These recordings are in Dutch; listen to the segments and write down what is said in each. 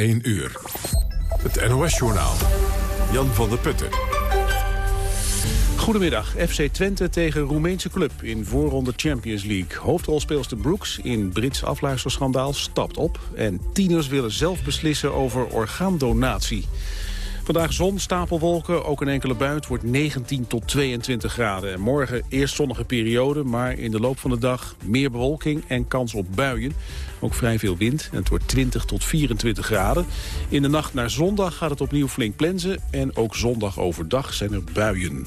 1 uur. Het NOS-journaal. Jan van der Putten. Goedemiddag. FC Twente tegen Roemeense club in voorronde Champions League. Hoofdrolspeelster Brooks in Brits afluisterschandaal stapt op. En tieners willen zelf beslissen over orgaandonatie. Vandaag zon, stapelwolken, ook een enkele buit wordt 19 tot 22 graden. En morgen eerst zonnige periode, maar in de loop van de dag meer bewolking en kans op buien. Ook vrij veel wind en het wordt 20 tot 24 graden. In de nacht naar zondag gaat het opnieuw flink plensen en ook zondag overdag zijn er buien.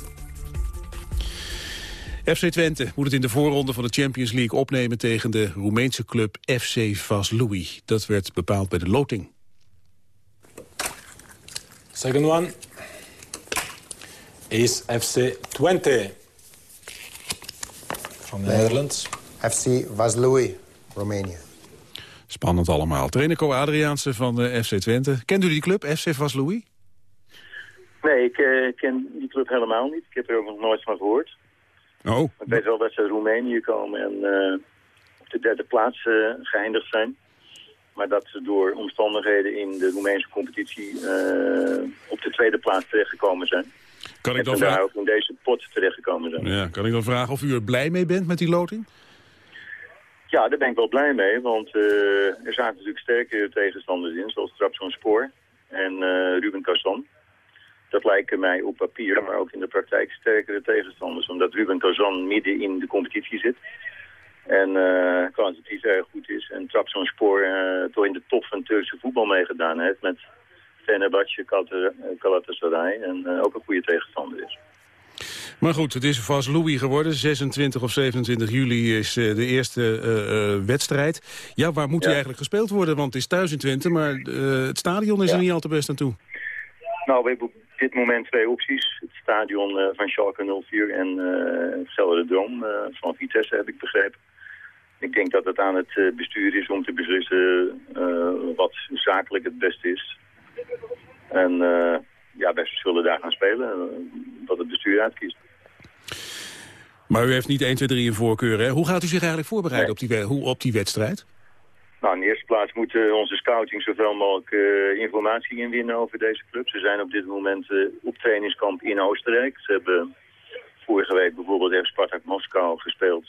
FC Twente moet het in de voorronde van de Champions League opnemen tegen de Roemeense club FC Vaslui. Dat werd bepaald bij de loting. Second one is FC Twente from the Netherlands. FC Vaslui, Roemenië. Spannend allemaal. Trainer Co Adriaanse van de FC Twente. Kent u die club, FC Vaslui? Nee, ik uh, ken die club helemaal niet. Ik heb er ook nog nooit van gehoord. Oh. Ik weet wel dat ze uit Roemenië komen en uh, op de derde plaats uh, geëindigd zijn. Maar dat ze door omstandigheden in de Roemeense competitie uh, op de tweede plaats terechtgekomen zijn. Kan ik en dan daar ook in deze pot terechtgekomen zijn. Ja, kan ik dan vragen of u er blij mee bent met die loting? Ja, daar ben ik wel blij mee, want uh, er zaten natuurlijk sterke tegenstanders in, zoals Trabzonspor en uh, Ruben Kazan. Dat lijken mij op papier, maar ook in de praktijk sterkere tegenstanders, omdat Ruben Kazan midden in de competitie zit. En uh, kwantitatief erg goed is. En Trabzonspor uh, toch in de top van Turkse voetbal meegedaan heeft met Fenerbahce, Galatasaray en uh, ook een goede tegenstander is. Maar goed, het is vast Louis geworden. 26 of 27 juli is uh, de eerste uh, uh, wedstrijd. Ja, waar moet ja. hij eigenlijk gespeeld worden? Want het is thuis in Twente, maar het stadion is ja. er niet al te best aan toe. Nou, we hebben op dit moment twee opties. Het stadion van Schalke 04 en het Gelderdoom van Vitesse, heb ik begrepen. Ik denk dat het aan het bestuur is om te beslissen wat zakelijk het beste is. En ja, wij zullen daar gaan spelen, wat het bestuur uitkiest. Maar u heeft niet 1, 2, 3 een voorkeur, hè? Hoe gaat u zich eigenlijk voorbereiden nee. op, die, hoe, op die wedstrijd? Nou, in de eerste plaats moet uh, onze scouting zoveel mogelijk uh, informatie inwinnen over deze club. Ze zijn op dit moment uh, op trainingskamp in Oostenrijk. Ze hebben vorige week bijvoorbeeld tegen Spartak Moskou gespeeld.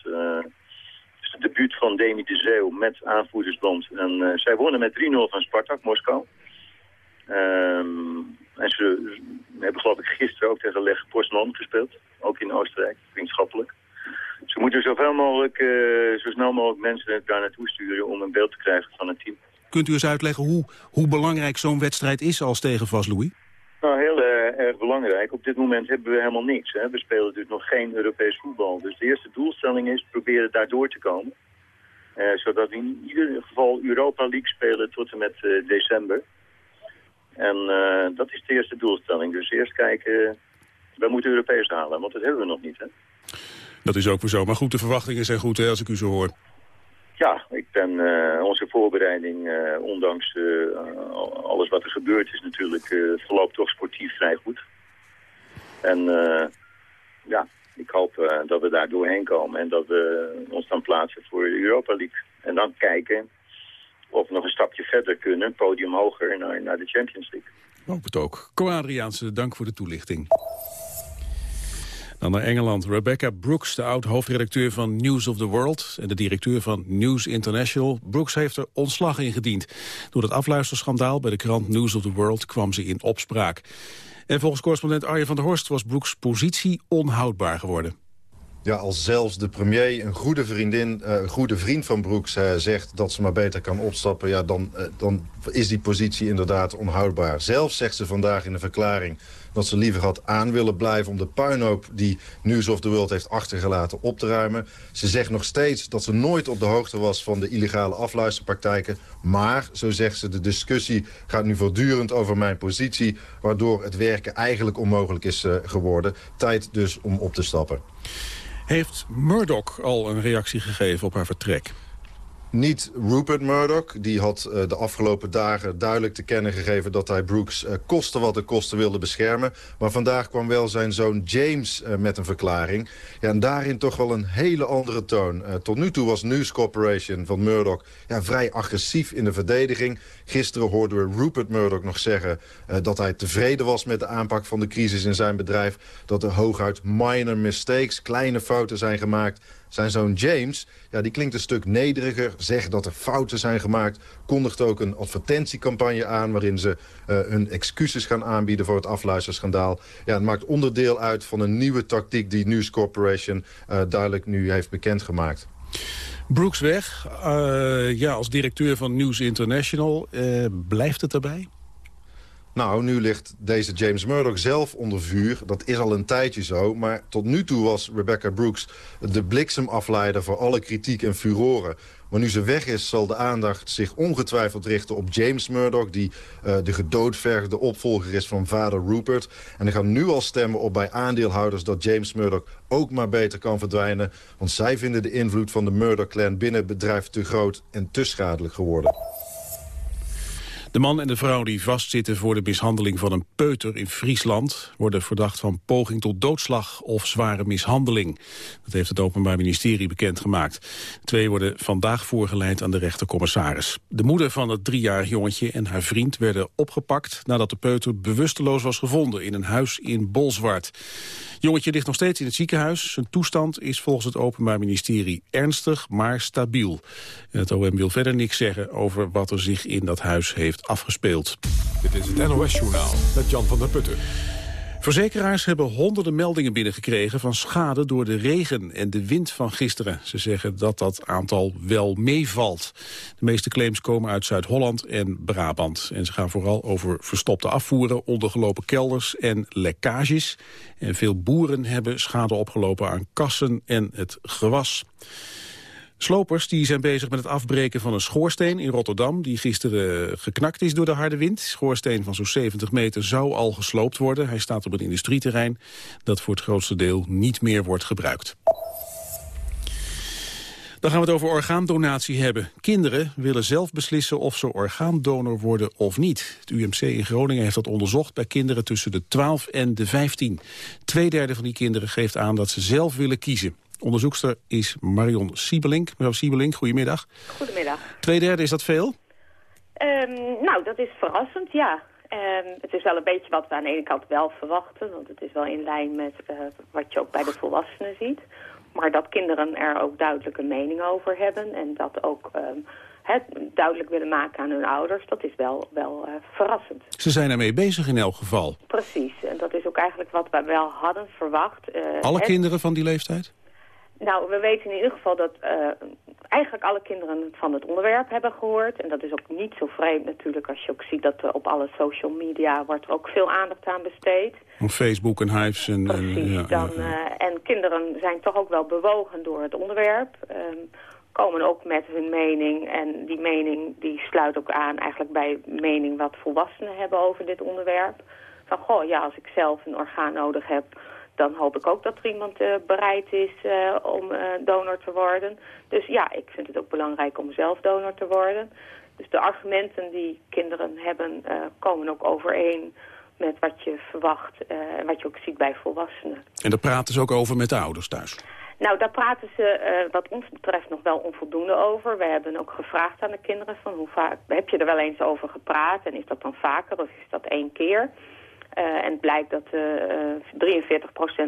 Het debuut van Demi de Zeeuw met aanvoerdersband. En zij wonnen met 3-0 van Spartak Moskou. Um, en ze hebben geloof ik gisteren ook tegen Leg Poznan gespeeld. Ook in Oostenrijk, vriendschappelijk. Ze moeten zoveel mogelijk, uh, zo snel mogelijk mensen daar naartoe sturen om een beeld te krijgen van het team. Kunt u eens uitleggen hoe, hoe belangrijk zo'n wedstrijd is als tegen Vaslui? Nou, heel uh, erg belangrijk. Op dit moment hebben we helemaal niks. Hè. We spelen natuurlijk nog geen Europees voetbal. Dus de eerste doelstelling is proberen daar door te komen. Uh, zodat we in ieder geval Europa League spelen tot en met december. En dat is de eerste doelstelling. Dus eerst kijken, wij moeten Europees halen, want dat hebben we nog niet. Hè? Dat is ook weer zo. Maar goed, de verwachtingen zijn goed hè, als ik u zo hoor. Ja, ik ben uh, onze voorbereiding, uh, ondanks alles wat er gebeurd is natuurlijk, verloopt toch sportief vrij goed. En ja, ik hoop dat we daar doorheen komen en dat we ons dan plaatsen voor de Europa League. En dan kijken of nog een stapje verder kunnen, podium hoger naar, naar de Champions League. Hoop het ook. Co Adriaanse, dank voor de toelichting. Dan naar Engeland. Rebecca Brooks, de oud-hoofdredacteur van News of the World... en de directeur van News International. Brooks heeft er ontslag ingediend. Door het afluisterschandaal bij de krant News of the World kwam ze in opspraak. En volgens correspondent Arjen van der Horst was Brooks' positie onhoudbaar geworden. Ja, als zelfs de premier, een goede vriendin, uh, een goede vriend van Brooks... Uh, zegt dat ze maar beter kan opstappen... Ja, dan, uh, dan is die positie inderdaad onhoudbaar. Zelf zegt ze vandaag in een verklaring dat ze liever had aan willen blijven... om de puinhoop die News of the World heeft achtergelaten op te ruimen. Ze zegt nog steeds dat ze nooit op de hoogte was van de illegale afluisterpraktijken. Maar, zo zegt ze, de discussie gaat nu voortdurend over mijn positie... waardoor het werken eigenlijk onmogelijk is geworden. Tijd dus om op te stappen. Heeft Murdoch al een reactie gegeven op haar vertrek? Niet Rupert Murdoch. Die had uh, de afgelopen dagen duidelijk te kennen gegeven... dat hij Brooks uh, koste wat de kosten wilde beschermen. Maar vandaag kwam wel zijn zoon James uh, met een verklaring. Ja, en daarin toch wel een hele andere toon. tot nu toe was News Corporation van Murdoch ja, vrij agressief in de verdediging. Gisteren hoorden we Rupert Murdoch nog zeggen... dat hij tevreden was met de aanpak van de crisis in zijn bedrijf. Dat er hooguit minor mistakes, kleine fouten zijn gemaakt zijn zoon James, ja, die klinkt een stuk nederiger. Zegt dat er fouten zijn gemaakt. Kondigt ook een advertentiecampagne aan... waarin ze uh, hun excuses gaan aanbieden voor het afluisterschandaal. Ja, het maakt onderdeel uit van een nieuwe tactiek... die News Corporation uh, duidelijk nu heeft bekendgemaakt. Brooks weg. Uh, ja, als directeur van News International. blijft het erbij? Nou, nu ligt deze James Murdoch zelf onder vuur. Dat is al een tijdje zo. Maar tot nu toe was Rebecca Brooks de bliksemafleider voor alle kritiek en furoren. Maar nu ze weg is, zal de aandacht zich ongetwijfeld richten op James Murdoch... die uh, de gedoodvergde opvolger is van vader Rupert. En er gaan nu al stemmen op bij aandeelhouders... dat James Murdoch ook maar beter kan verdwijnen. Want zij vinden de invloed van de Murdoch-clan binnen het bedrijf te groot... en te schadelijk geworden. De man en de vrouw die vastzitten voor de mishandeling van een peuter in Friesland... worden verdacht van poging tot doodslag of zware mishandeling. Dat heeft het Openbaar Ministerie bekendgemaakt. Twee worden vandaag voorgeleid aan de rechtercommissaris. De moeder van het driejarig jongetje en haar vriend werden opgepakt... nadat de peuter bewusteloos was gevonden in een huis in Bolzwart. Jongetje ligt nog steeds in het ziekenhuis. Zijn toestand is volgens het Openbaar Ministerie ernstig, maar stabiel. Het OM wil verder niks zeggen over wat er zich in dat huis heeft afgespeeld. Dit is het NOS-journaal met Jan van der Putten. Verzekeraars hebben honderden meldingen binnengekregen van schade door de regen en de wind van gisteren. Ze zeggen dat dat aantal wel meevalt. De meeste claims komen uit Zuid-Holland en Brabant. En ze gaan vooral over verstopte afvoeren, ondergelopen kelders en lekkages. En veel boeren hebben schade opgelopen aan kassen en het gewas. Slopers die zijn bezig met het afbreken van een schoorsteen in Rotterdam... die gisteren geknakt is door de harde wind. Schoorsteen van zo'n 70 meter zou al gesloopt worden. Hij staat op een industrieterrein dat voor het grootste deel niet meer wordt gebruikt. Dan gaan we het over orgaandonatie hebben. Kinderen willen zelf beslissen of ze orgaandonor worden of niet. Het UMC in Groningen heeft dat onderzocht bij kinderen tussen de 12 en de 15. Tweederde van die kinderen geeft aan dat ze zelf willen kiezen. Onderzoekster is Marion Siebelink. Mevrouw Siebelink, goedemiddag. Goedemiddag. Tweederde, is dat veel? Um, nou, dat is verrassend, ja. Um, het is wel een beetje wat we aan de ene kant wel verwachten. Want het is wel in lijn met uh, wat je ook bij de volwassenen ziet. Maar dat kinderen er ook duidelijk een mening over hebben. En dat ook um, het duidelijk willen maken aan hun ouders. Dat is wel, wel uh, verrassend. Ze zijn ermee bezig in elk geval. Precies. En dat is ook eigenlijk wat wij wel hadden verwacht. Uh, Alle kinderen van die leeftijd? Nou, we weten in ieder geval dat uh, eigenlijk alle kinderen van het onderwerp hebben gehoord. En dat is ook niet zo vreemd natuurlijk als je ook ziet dat uh, op alle social media wordt er ook veel aandacht aan besteed. Op Facebook en Hives. En, Precies, en, ja, dan, ja, ja. Uh, en kinderen zijn toch ook wel bewogen door het onderwerp. Um, komen ook met hun mening en die mening die sluit ook aan eigenlijk bij mening wat volwassenen hebben over dit onderwerp. Van goh, ja, als ik zelf een orgaan nodig heb dan hoop ik ook dat er iemand uh, bereid is uh, om uh, donor te worden. Dus ja, ik vind het ook belangrijk om zelf donor te worden. Dus de argumenten die kinderen hebben komen ook overeen met wat je verwacht en wat je ook ziet bij volwassenen. En daar praten ze ook over met de ouders thuis? Nou, daar praten ze wat ons betreft nog wel onvoldoende over. We hebben ook gevraagd aan de kinderen van hoe vaak heb je er wel eens over gepraat en is dat dan vaker of is dat één keer? Uh, en het blijkt dat uh,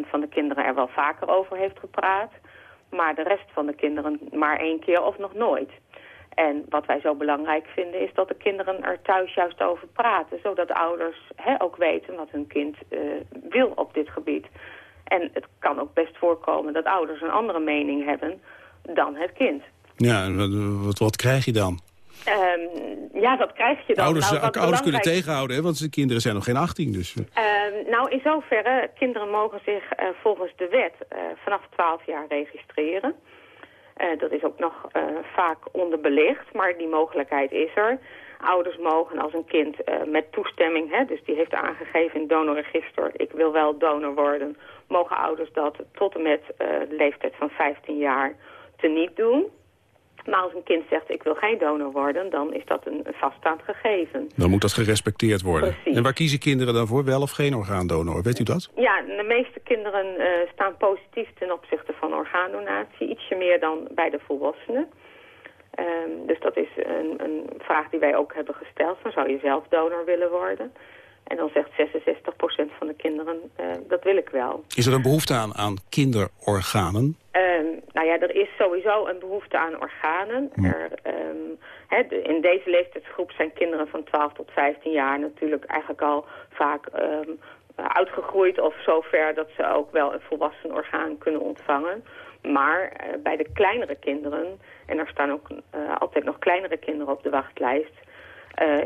43% van de kinderen er wel vaker over heeft gepraat. Maar de rest van de kinderen maar één keer of nog nooit. En wat wij zo belangrijk vinden is dat de kinderen er thuis juist over praten. Zodat ouders hè, ook weten wat hun kind wil op dit gebied. En het kan ook best voorkomen dat ouders een andere mening hebben dan het kind. Ja, wat, wat krijg je dan? Um, ja, dat krijg je dan. Ouders, nou, ouders kunnen tegenhouden, hè? want de kinderen zijn nog geen 18. Dus. Um, nou, in zoverre, kinderen mogen zich uh, volgens de wet uh, vanaf 12 jaar registreren. Uh, dat is ook nog vaak onderbelicht, maar die mogelijkheid is er. Ouders mogen als een kind met toestemming, hè, dus die heeft aangegeven in het donorregister... ik wil wel donor worden, mogen ouders dat tot en met de leeftijd van 15 jaar te niet doen... Maar als een kind zegt ik wil geen donor worden, dan is dat een, vaststaand gegeven. Dan moet dat gerespecteerd worden. Precies. En waar kiezen kinderen dan voor? Wel of geen orgaandonor? Weet u dat? Ja, de meeste kinderen eh, staan positief ten opzichte van orgaandonatie. Ietsje meer dan bij de volwassenen. Ehm, dus dat is een, een vraag die wij ook hebben gesteld. Van, zou je zelf donor willen worden? En dan zegt 66% van de kinderen, eh, dat wil ik wel. Is er een behoefte aan, aan kinderorganen? Ehm, nou ja, er is sowieso een behoefte aan organen. Er, ehm, in deze leeftijdsgroep zijn kinderen van 12 tot 15 jaar natuurlijk eigenlijk al vaak ehm, uitgegroeid of zover dat ze ook wel een volwassen orgaan kunnen ontvangen. Maar eh, bij de kleinere kinderen, en er staan ook eh, altijd nog kleinere kinderen op de wachtlijst,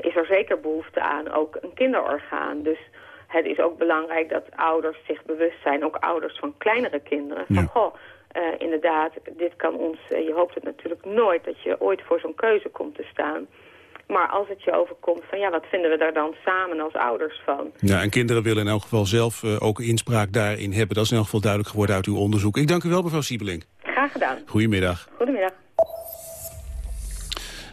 is er zeker behoefte aan ook een kinderorgaan. Dus het is ook belangrijk dat ouders zich bewust zijn, ook ouders van kleinere kinderen, van Ja. goh, eh, inderdaad, dit kan ons, eh, je hoopt het natuurlijk nooit dat je ooit voor zo'n keuze komt te staan. Maar als het je overkomt van ja, wat vinden we daar dan samen als ouders van? Ja, en kinderen willen in elk geval zelf eh, ook inspraak daarin hebben. Dat is in elk geval duidelijk geworden uit uw onderzoek. Ik dank u wel, mevrouw Siebelink. Graag gedaan. Goedemiddag. Goedemiddag.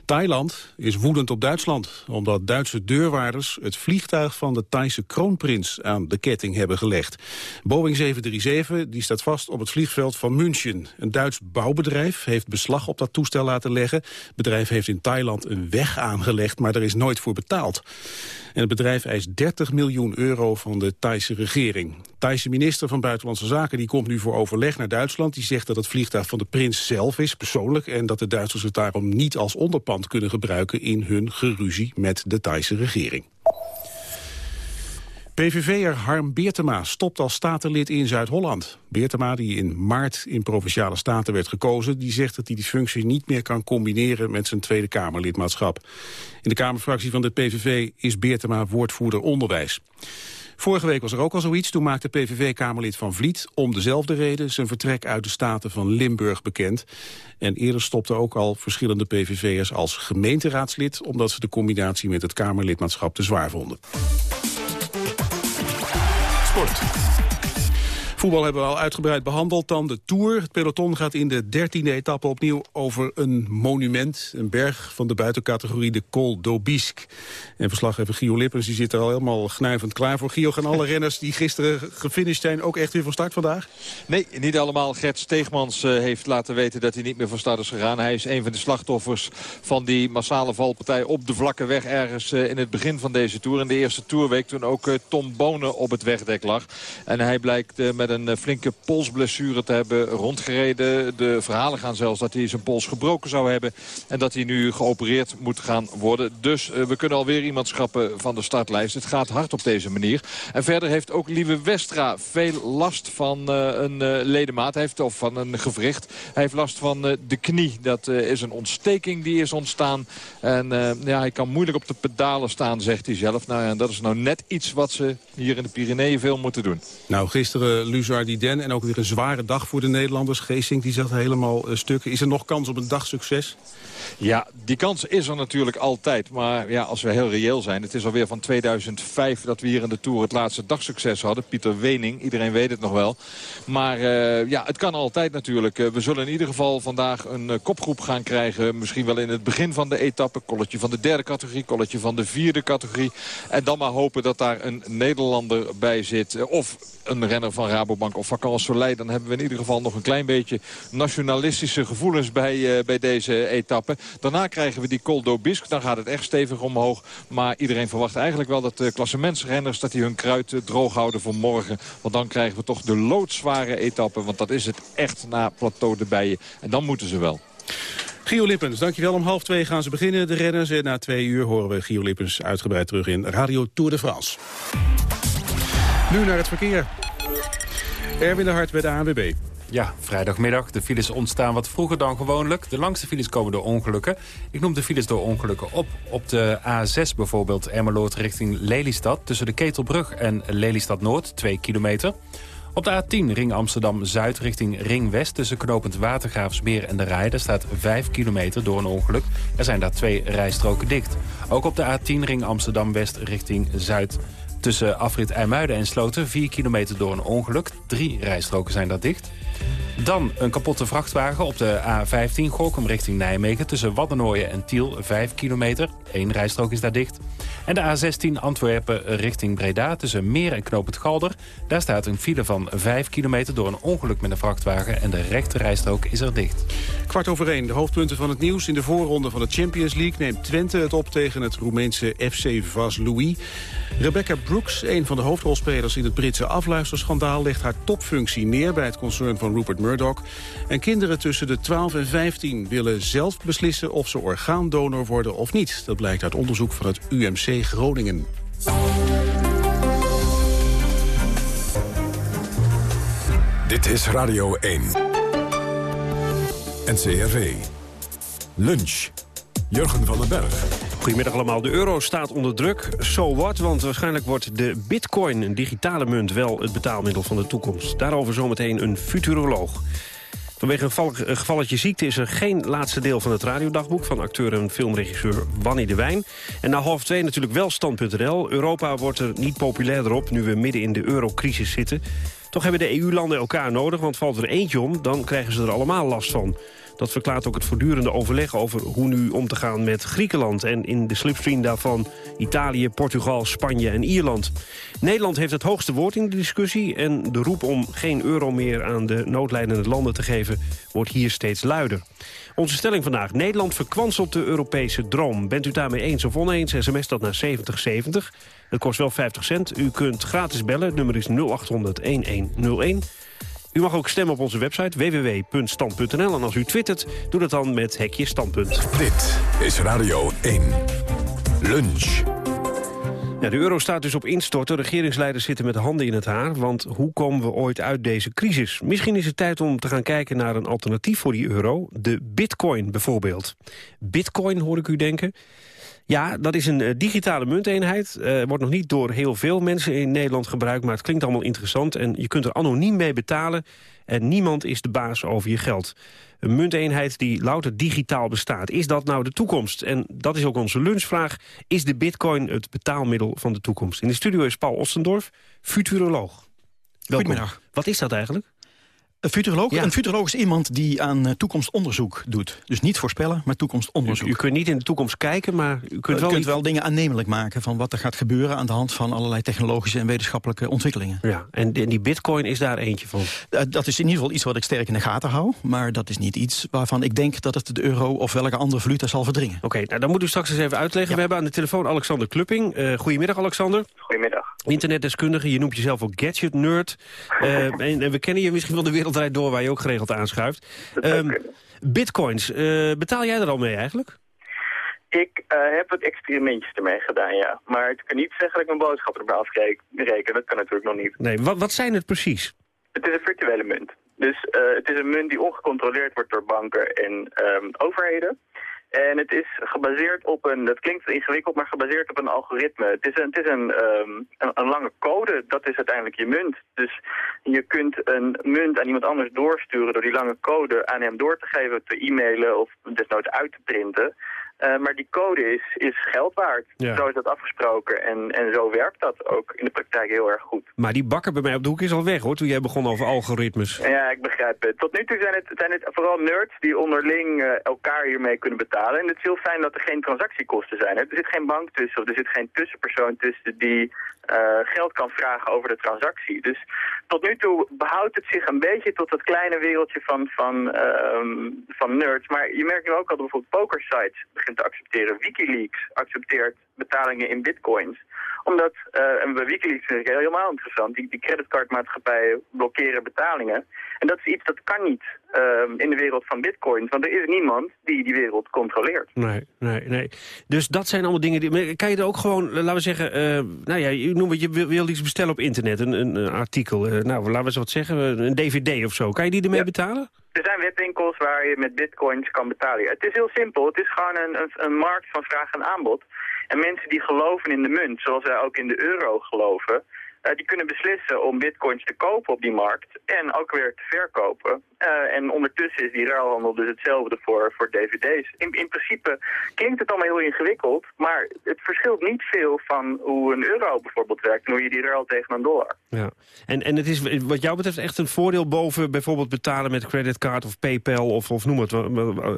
Thailand is woedend op Duitsland... omdat Duitse deurwaarders het vliegtuig van de Thaise kroonprins aan de ketting hebben gelegd. Boeing 737 die staat vast op het vliegveld van München. Een Duits bouwbedrijf heeft beslag op dat toestel laten leggen. Het bedrijf heeft in Thailand een weg aangelegd, maar er is nooit voor betaald. En het bedrijf eist 30 miljoen euro van de Thaise regering. Thaise minister van Buitenlandse Zaken die komt nu voor overleg naar Duitsland. Die zegt dat het vliegtuig van de prins zelf is, persoonlijk... en dat de Duitsers het daarom niet als onderpand kunnen gebruiken... in hun geruzie met de Thaise regering. PVV'er Harm Beertema stopt als statenlid in Zuid-Holland. Beertema, die in maart in Provinciale Staten werd gekozen... die zegt dat hij die functie niet meer kan combineren met zijn Tweede Kamerlidmaatschap. In de Kamerfractie van de PVV is Beertema woordvoerder onderwijs. Vorige week was er ook al zoiets. Toen maakte PVV-Kamerlid Van Vliet om dezelfde reden... zijn vertrek uit de Staten van Limburg bekend. En eerder stopten ook al verschillende PVV'ers als gemeenteraadslid... omdat ze de combinatie met het Kamerlidmaatschap te zwaar vonden. Sport. Voetbal hebben we al uitgebreid behandeld. Dan de Tour. Het peloton gaat in de dertiende etappe opnieuw over een monument. Een berg van de buitencategorie, de Col d'Aubisque. En verslaggever Gio Lippens die zit er al helemaal gnuivend klaar voor. Gio, gaan alle renners die gisteren gefinished zijn ook echt weer van start vandaag? Nee, niet allemaal. Gert Steegmans uh, heeft laten weten dat hij niet meer van start is gegaan. Hij is een van de slachtoffers van die massale valpartij op de vlakke weg ergens uh, in het begin van deze Tour. In de eerste Tourweek toen ook uh, Tom Bonen op het wegdek lag. En hij blijkt met een flinke polsblessure te hebben rondgereden. De verhalen gaan zelfs dat hij zijn pols gebroken zou hebben. En dat hij nu geopereerd moet gaan worden. Dus we kunnen alweer iemand schrappen van de startlijst. Het gaat hard op deze manier. En verder heeft ook Lieve Westra veel last van uh, een ledemaat. Hij heeft, of van een gewricht. Hij heeft last van de knie. Dat is een ontsteking die is ontstaan. En ja, hij kan moeilijk op de pedalen staan, zegt hij zelf. Nou ja, en dat is nou net iets wat ze hier in de Pyreneeën veel moeten doen. Nou, gisteren Luzardiden en ook weer een zware dag voor de Nederlanders. Geesink die zat helemaal stuk. Is er nog kans op een dagsucces? Ja, die kans is er natuurlijk altijd. Maar ja, als we heel reëel zijn. Het is alweer van 2005 dat we hier in de Tour het laatste dagsucces hadden. Pieter Wening, iedereen weet het nog wel. Maar uh, ja, het kan altijd natuurlijk. Uh, we zullen in ieder geval vandaag een kopgroep gaan krijgen. Misschien wel in het begin van de etappe. Kolletje van de derde categorie, kolletje van de vierde categorie. En dan maar hopen dat daar een Nederlander bij zit. Of een renner van Rabobank of Vakant Soleil. Dan hebben we in ieder geval nog een klein beetje nationalistische gevoelens bij, bij deze etappe. Daarna krijgen we die Col d'Aubisque. Dan gaat het echt stevig omhoog. Maar iedereen verwacht eigenlijk wel dat de klassementsrenners... dat die hun kruid droog houden voor morgen. Want dan krijgen we toch de loodzware etappe. Want dat is het echt na Plateau de Bijen. En dan moeten ze wel. Gio Lippens, dankjewel. Om half twee gaan ze beginnen, de renners. En na twee uur horen we Gio Lippens uitgebreid terug in Radio Tour de France. Nu naar het verkeer. Erwin de Hart bij de ANWB. Ja, vrijdagmiddag. De files ontstaan wat vroeger dan gewoonlijk. De langste files komen door ongelukken. Ik noem de files door ongelukken op. Op de A6 bijvoorbeeld Emmeloord richting Lelystad... tussen de Ketelbrug en Lelystad Noord, 2 kilometer. Op de A10 Ring Amsterdam-Zuid richting Ring West... tussen knooppunt Watergraafsmeer en de Rij. Staat 5 kilometer door een ongeluk. Er zijn daar twee rijstroken dicht. Ook op de A10 Ring Amsterdam-West richting Zuid... Tussen afrit IJmuiden en Sloten 4 kilometer door een ongeluk. Drie rijstroken zijn daar dicht. Dan een kapotte vrachtwagen op de A15 Gorkum richting Nijmegen... tussen Waddenooien en Tiel, 5 kilometer. Eén rijstrook is daar dicht. En de A16 Antwerpen richting Breda tussen Meer en Knoop het Galder. Daar staat een file van 5 kilometer door een ongeluk met een vrachtwagen... en de rechte rijstrook is er dicht. Kwart over één, de hoofdpunten van het nieuws. In de voorronde van de Champions League neemt Twente het op tegen het Roemeense FC Vaslui. Rebecca Brooks, een van de hoofdrolspelers in het Britse afluisterschandaal... legt haar topfunctie neer bij het concern van Rupert Murdoch. En kinderen tussen de 12 en 15 willen zelf beslissen of ze orgaandonor worden of niet. Dat blijkt uit onderzoek van het UMC Groningen. Dit is Radio 1. NCRV. Lunch. Jurgen van den Berg. Goedemiddag allemaal. De euro staat onder druk. So what? Want waarschijnlijk wordt de bitcoin, een digitale munt, wel het betaalmiddel van de toekomst. Daarover zometeen een futuroloog. Vanwege een gevalletje ziekte is er geen laatste deel van het radiodagboek... van acteur en filmregisseur Wanny de Wijn. En na half twee natuurlijk wel stand.nl. Europa wordt er niet populairder op nu we midden in de eurocrisis zitten. Toch hebben de EU-landen elkaar nodig, want valt er eentje om... dan krijgen ze er allemaal last van. Dat verklaart ook het voortdurende overleg over hoe nu om te gaan met Griekenland... en in de slipstream daarvan Italië, Portugal, Spanje en Ierland. Nederland heeft het hoogste woord in de discussie... en de roep om geen euro meer aan de noodlijdende landen te geven... wordt hier steeds luider. Onze stelling vandaag. Nederland verkwanselt de Europese droom. Bent u daarmee eens of oneens? SMS dat naar 7070. Het kost wel 50 cent. U kunt gratis bellen. Nummer is 0800-1101. U mag ook stemmen op onze website www.stand.nl. En als u twittert, doe dat dan met hekje standpunt. Dit is Radio 1. Lunch. Ja, de euro staat dus op instorten. Regeringsleiders zitten met handen in het haar. Want hoe komen we ooit uit deze crisis? Misschien is het tijd om te gaan kijken naar een alternatief voor die euro. De bitcoin bijvoorbeeld. Bitcoin hoor ik u denken. Ja, dat is een uh, digitale munteenheid. Uh, wordt nog niet door heel veel mensen in Nederland gebruikt... maar het klinkt allemaal interessant en je kunt er anoniem mee betalen... en niemand is de baas over je geld. Een munteenheid die louter digitaal bestaat. Is dat nou de toekomst? En dat is ook onze lunchvraag. Is de bitcoin het betaalmiddel van de toekomst? In de studio is Paul Ostendorf, futuroloog. Welkom. Goedemiddag. Wat is dat eigenlijk? Een futuroloog? Ja. Een futuroloog is iemand die aan uh, toekomstonderzoek doet. Dus niet voorspellen, maar toekomstonderzoek. U, u kunt niet in de toekomst kijken, maar u kunt u wel... kunt wel dingen aannemelijk maken van wat er gaat gebeuren... aan de hand van allerlei technologische en wetenschappelijke ontwikkelingen. Ja, en die, die bitcoin is daar eentje van? Uh, dat is in ieder geval iets wat ik sterk in de gaten hou. Maar dat is niet iets waarvan ik denk dat het de euro of welke andere valuta zal verdringen. Oké, okay, nou dan moet u straks eens even uitleggen. Ja. We hebben aan de telefoon Alexander Klupping. Uh, goedemiddag, Alexander. Goedemiddag. Internetdeskundige, je noemt jezelf ook gadget-nerd. Uh, en, en, we kennen je misschien van de door... waar je ook geregeld aanschuift. Um, bitcoins, uh, betaal jij er al mee eigenlijk? Ik uh, heb wat experimentjes ermee gedaan, ja. Maar ik kan niet zeggen dat ik mijn boodschappen erbij afreken. Dat kan natuurlijk nog niet. Nee, wat, wat zijn het precies? Het is een virtuele munt. Dus uh, het is een munt die ongecontroleerd wordt door banken en um, overheden. En het is gebaseerd op een, dat klinkt ingewikkeld, maar gebaseerd op een algoritme. Het is een, het is een, um, een, een, lange code, dat is uiteindelijk je munt. Dus je kunt een munt aan iemand anders doorsturen door die lange code aan hem door te geven, te e-mailen of desnoods uit te printen. Uh, maar die code is, is geld waard. Ja. Zo is dat afgesproken en, en zo werkt dat ook in de praktijk heel erg goed. Maar die bakker bij mij op de hoek is al weg hoor, toen jij begon over algoritmes. Ja, ik begrijp het. Tot nu toe zijn het, zijn het vooral nerds die onderling uh, elkaar hiermee kunnen betalen. En het is heel fijn dat er geen transactiekosten zijn. Hè. Er zit geen bank tussen of er zit geen tussenpersoon tussen die geld kan vragen over de transactie. Dus tot nu toe behoudt het zich een beetje tot dat kleine wereldje van, van, um, van nerds. Maar je merkt nu ook dat bijvoorbeeld pokersites begint te accepteren. Wikileaks accepteert betalingen in bitcoins. Omdat, uh, en bij Wikileaks ik helemaal interessant, die, die creditcardmaatschappijen blokkeren betalingen. En dat is iets dat kan niet uh, in de wereld van bitcoins. Want er is niemand die die wereld controleert. Nee, nee, nee. Dus dat zijn allemaal dingen die... Kan je er ook gewoon, laten we zeggen... Uh, nou ja, je noemt je wil iets bestellen op internet, een, een, een artikel. Nou, laten we eens wat zeggen, een dvd of zo. Kan je die ermee ja. betalen? Er zijn webwinkels waar je met bitcoins kan betalen. Het is heel simpel. Het is gewoon een, een, een markt van vraag en aanbod. En mensen die geloven in de munt, zoals wij ook in de euro geloven... eh, die kunnen beslissen om bitcoins te kopen op die markt en ook weer te verkopen. Eh, en ondertussen is die ruilhandel dus hetzelfde voor, voor dvd's. In, in principe klinkt het allemaal heel ingewikkeld, maar het verschilt niet veel van hoe een euro bijvoorbeeld werkt en hoe je die ruil tegen een dollar. Ja. En, en het is wat jou betreft echt een voordeel boven bijvoorbeeld betalen met creditcard of PayPal of, of noem het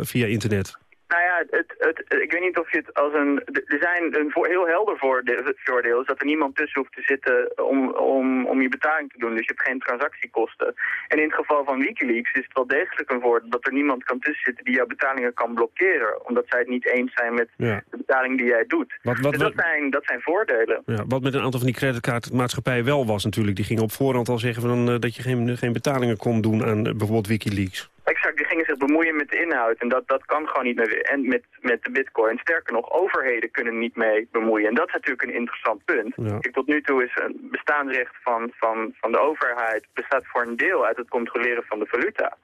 via internet? Nou ja, het, het, ik weet niet of je het als een... Er zijn een voor, heel helder voordeel, is dat er niemand tussen hoeft te zitten om, om, om je betaling te doen. Dus je hebt geen transactiekosten. En in het geval van Wikileaks is het wel degelijk een voordeel dat er niemand kan tussen zitten die jouw betalingen kan blokkeren. Omdat zij het niet eens zijn met de betaling die jij doet. Wat, wat, dus dat, zijn, dat zijn voordelen. Ja, wat met een aantal van die creditcardmaatschappijen wel was natuurlijk. Die gingen op voorhand al zeggen van, uh, dat je geen, geen betalingen kon doen aan uh, bijvoorbeeld Wikileaks. Exact, die gingen zich bemoeien met de inhoud. En dat, dat kan gewoon niet meer. En met, met de bitcoin. Sterker nog, overheden kunnen niet mee bemoeien. En dat is natuurlijk een interessant punt. Kijk, tot nu toe is een bestaansrecht van, van, van de overheid... bestaat voor een deel uit het controleren van de valuta.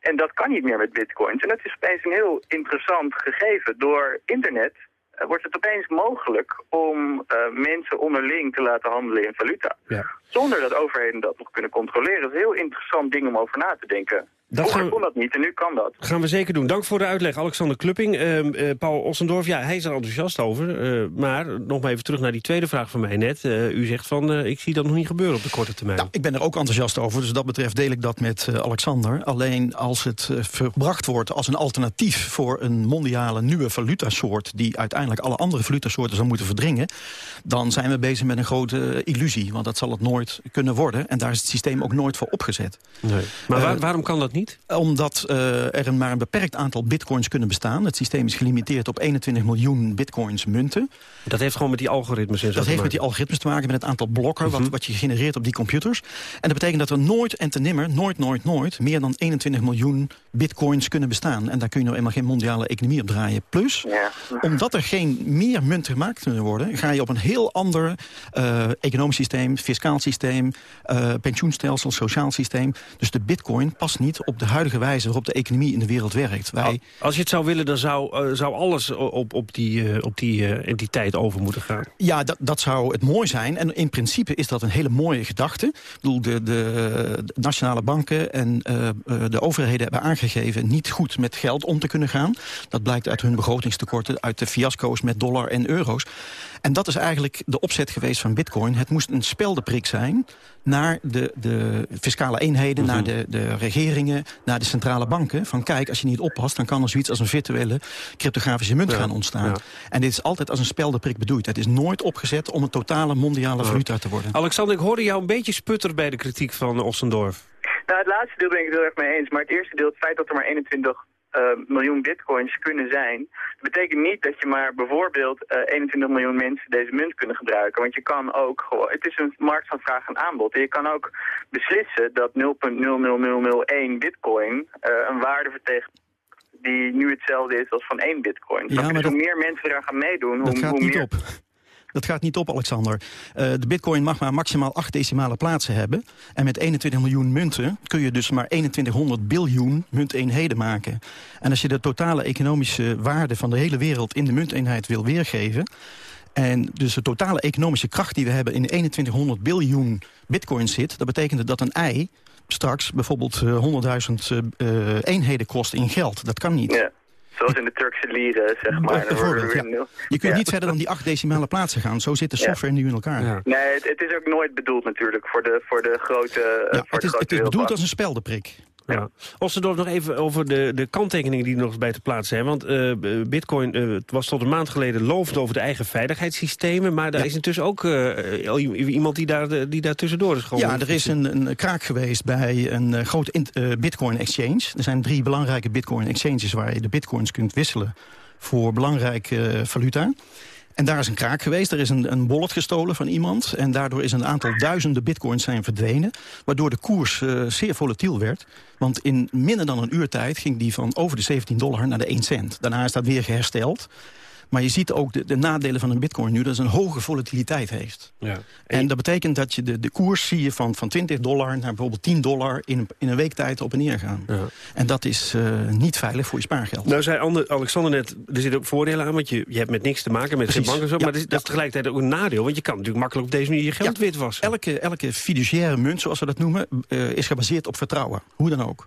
En dat kan niet meer met bitcoins. En dat is opeens een heel interessant gegeven. Door internet uh, wordt het opeens mogelijk om uh, mensen onderling te laten handelen in valuta. Ja. Zonder dat overheden dat nog kunnen controleren. Dat is een heel interessant ding om over na te denken. Dat gaan we... kon dat niet en nu kan dat. Gaan we zeker doen. Dank voor de uitleg, Alexander Klupping. Uh, Paul Ossendorf, ja, hij is er enthousiast over. Uh, maar nog maar even terug naar die tweede vraag van mij net. Uh, u zegt van, ik zie dat nog niet gebeuren op de korte termijn. Nou, ik ben er ook enthousiast over, dus dat betreft deel ik dat met Alexander. Alleen als het verbracht wordt als een alternatief voor een mondiale nieuwe valutasoort... die uiteindelijk alle andere valutasoorten zou moeten verdringen... dan zijn we bezig met een grote illusie, want dat zal het nooit kunnen worden. En daar is het systeem ook nooit voor opgezet. Nee. Maar waar, waarom kan dat niet? Niet? Omdat uh, er maar een beperkt aantal bitcoins kunnen bestaan. Het systeem is gelimiteerd op 21 miljoen bitcoins munten. Dat heeft gewoon met die algoritmes Dat heeft met die algoritmes te maken, met het aantal blokken... wat, mhm. wat je genereert op die computers. En dat betekent dat er nooit en te nimmer, nooit, nooit, nooit... meer dan 21 miljoen bitcoins kunnen bestaan. En daar kun je nou eenmaal geen mondiale economie op draaien. Plus, omdat er geen meer munten gemaakt kunnen worden... ga je op een heel ander uh, economisch systeem, fiscaal systeem... Uh, pensioenstelsel, sociaal systeem. Dus de bitcoin past niet op de huidige wijze waarop de economie in de wereld werkt. Wij... Als je het zou willen, dan zou, uh, zou alles op, op die, uh, op die uh, entiteit over moeten gaan. Ja, dat, dat zou het mooi zijn. En in principe is dat een hele mooie gedachte. Ik bedoel, de, de, de nationale banken en de overheden hebben aangegeven... niet goed met geld om te kunnen gaan. Dat blijkt uit hun begrotingstekorten, uit de fiasco's met dollar en euro's. En dat is eigenlijk de opzet geweest van bitcoin. Het moest een speldeprik zijn naar de, de fiscale eenheden, naar de, de regeringen, naar de centrale banken. Van kijk, als je niet oppast, dan kan er zoiets als een virtuele cryptografische munt gaan ontstaan. En dit is altijd als een speldeprik bedoeld. Het is nooit opgezet om een totale mondiale valuta te worden. Alexander, ik hoorde jou een beetje sputter bij de kritiek van Ossendorf. Nou, het laatste deel ben ik het heel erg mee eens. Maar het eerste deel, het feit dat er maar 21 uh, miljoen bitcoins kunnen zijn. Dat betekent niet dat je maar bijvoorbeeld uh, 21 miljoen mensen deze munt kunnen gebruiken. Want je kan ook gewoon, het is een markt van vraag en aanbod. En je kan ook beslissen dat 0.00001 bitcoin uh, een waarde vertegenwoordigt die nu hetzelfde is als van één bitcoin. Ja, maar dus hoe meer mensen eraan gaan meedoen, hoe, hoe meer... Op. Dat gaat niet op, Alexander. Uh, de bitcoin mag maar maximaal 8 decimale plaatsen hebben. En met 21 miljoen munten kun je dus maar 2100 biljoen munteenheden maken. En als je de totale economische waarde van de hele wereld in de munteenheid wil weergeven... En dus de totale economische kracht die we hebben in 2100 biljoen bitcoins zit... dat betekent dat een ei straks bijvoorbeeld 100.000 uh, uh, eenheden kost in geld. Dat kan niet. Zoals in de Turkse lieren, zeg maar. Bijvoorbeeld, ja. Je kunt niet verder dan die acht decimale plaatsen gaan. Zo zit de software nu in elkaar. Nee, het, het, is ook nooit bedoeld natuurlijk voor de, voor de grote... Ja, het, is, het is bedoeld als een speldeprik. Ja. Ossendorf, nog even over de, de kanttekeningen die nog bij te plaatsen zijn. Want uh, bitcoin uh, was tot een maand geleden loofd over de eigen veiligheidssystemen. Maar daar is intussen ook uh, iemand die daar, die daar tussendoor is gewoon. Ja, er is een, een kraak geweest bij een grote bitcoin exchange. Er zijn drie belangrijke bitcoin exchanges waar je de bitcoins kunt wisselen voor belangrijke valuta. En daar is een kraak geweest. Er is een, een wallet gestolen van iemand. En daardoor is een aantal duizenden bitcoins zijn verdwenen. Waardoor de koers uh, zeer volatiel werd. Want in minder dan een uur tijd ging die van over de 17 dollar naar de 1 cent. Daarna is dat weer hersteld. Maar je ziet ook de, de nadelen van een bitcoin nu... dat het een hoge volatiliteit heeft. Ja. En, dat betekent dat je de, de koers zie je van, van 20 dollar naar bijvoorbeeld 10 dollar... in een, in een week tijd op en neer gaan. Ja. En dat is uh, niet veilig voor je spaargeld. Nou zei Ander, Alexander net, er zitten ook voordelen aan... want je, je hebt met niks te maken met geen bank en zo... Ja, maar dat is, dat is tegelijkertijd ook een nadeel... want je kan natuurlijk makkelijk op deze manier je geld witwassen. Elke, elke fiduciaire munt, zoals we dat noemen, uh, is gebaseerd op vertrouwen. Hoe dan ook.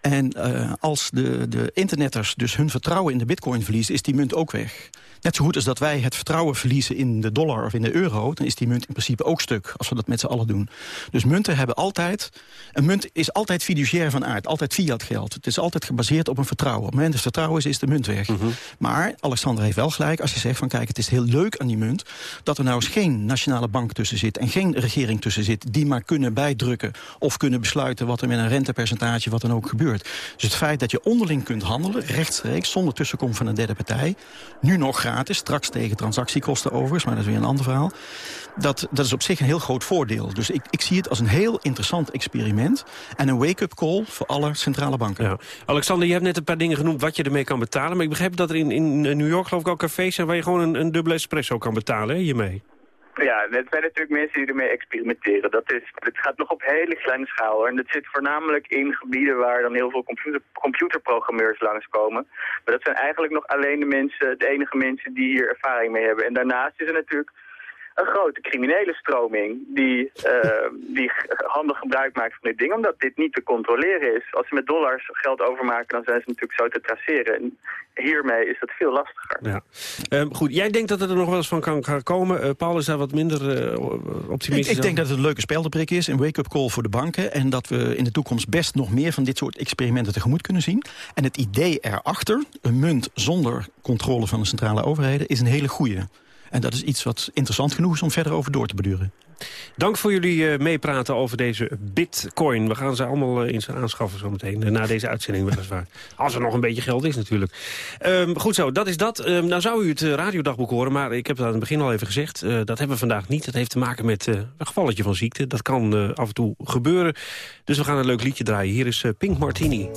En uh, als de, de internetters dus hun vertrouwen in de bitcoin verliezen... is die munt ook weg. Net zo goed als dat wij het vertrouwen verliezen in de dollar of in de euro... dan is die munt in principe ook stuk, als we dat met z'n allen doen. Dus munten hebben altijd... Een munt is altijd fiduciair van aard, altijd fiat geld. Het is altijd gebaseerd op een vertrouwen. Op het moment dat het vertrouwen is, is de munt weg. Mhm. Maar Alexander heeft wel gelijk als je zegt van... kijk, het is heel leuk aan die munt... dat er nou eens geen nationale bank tussen zit... en geen regering tussen zit die maar kunnen bijdrukken... of kunnen besluiten wat er met een rentepercentage wat dan ook gebeurt. Dus het feit dat je onderling kunt handelen, rechtstreeks... zonder tussenkomst van een derde partij... nu nog gratis, straks tegen transactiekosten overigens... maar dat is weer een ander verhaal. Dat, dat is op zich een heel groot voordeel. Dus ik, ik zie het als een heel interessant experiment... en een wake-up call voor alle centrale banken. Ja. Alexander, je hebt net een paar dingen genoemd wat je ermee kan betalen... maar ik begrijp dat er in, in New York geloof ik ook cafés zijn... waar je gewoon een, een dubbele espresso kan betalen, hiermee. Ja, het zijn natuurlijk mensen die ermee experimenteren. Dat is, het gaat nog op hele kleine schaal hoor. En dat zit voornamelijk in gebieden waar dan heel veel computer, computerprogrammeurs langskomen. Maar dat zijn eigenlijk nog alleen de mensen, de enige mensen die hier ervaring mee hebben. En daarnaast is er natuurlijk een grote criminele stroming die, uh, die handig gebruik maakt van dit ding, omdat dit niet te controleren is. Als ze met dollars geld overmaken, dan zijn ze natuurlijk zo te traceren. En hiermee is dat veel lastiger. Ja. Um, goed, jij denkt dat het er nog wel eens van kan, kan komen. Uh, Paul is daar wat minder uh, optimistisch Ik, ik denk dat het een leuke speldenprik is, een wake-up call voor de banken... en dat we in de toekomst best nog meer van dit soort experimenten tegemoet kunnen zien. En het idee erachter, een munt zonder controle van de centrale overheden... is een hele goede. En dat is iets wat interessant genoeg is om verder over door te beduren. Dank voor jullie uh, meepraten over deze bitcoin. We gaan ze allemaal uh, eens aanschaffen zometeen. Uh, na deze uitzending weliswaar. Als er nog een beetje geld is natuurlijk. Um, goed zo, dat is dat. Um, nou zou u het radiodagboek horen, maar ik heb het aan het begin al even gezegd. dat hebben we vandaag niet. Dat heeft te maken met een gevalletje van ziekte. Dat kan af en toe gebeuren. Dus we gaan een leuk liedje draaien. Hier is Pink Martini.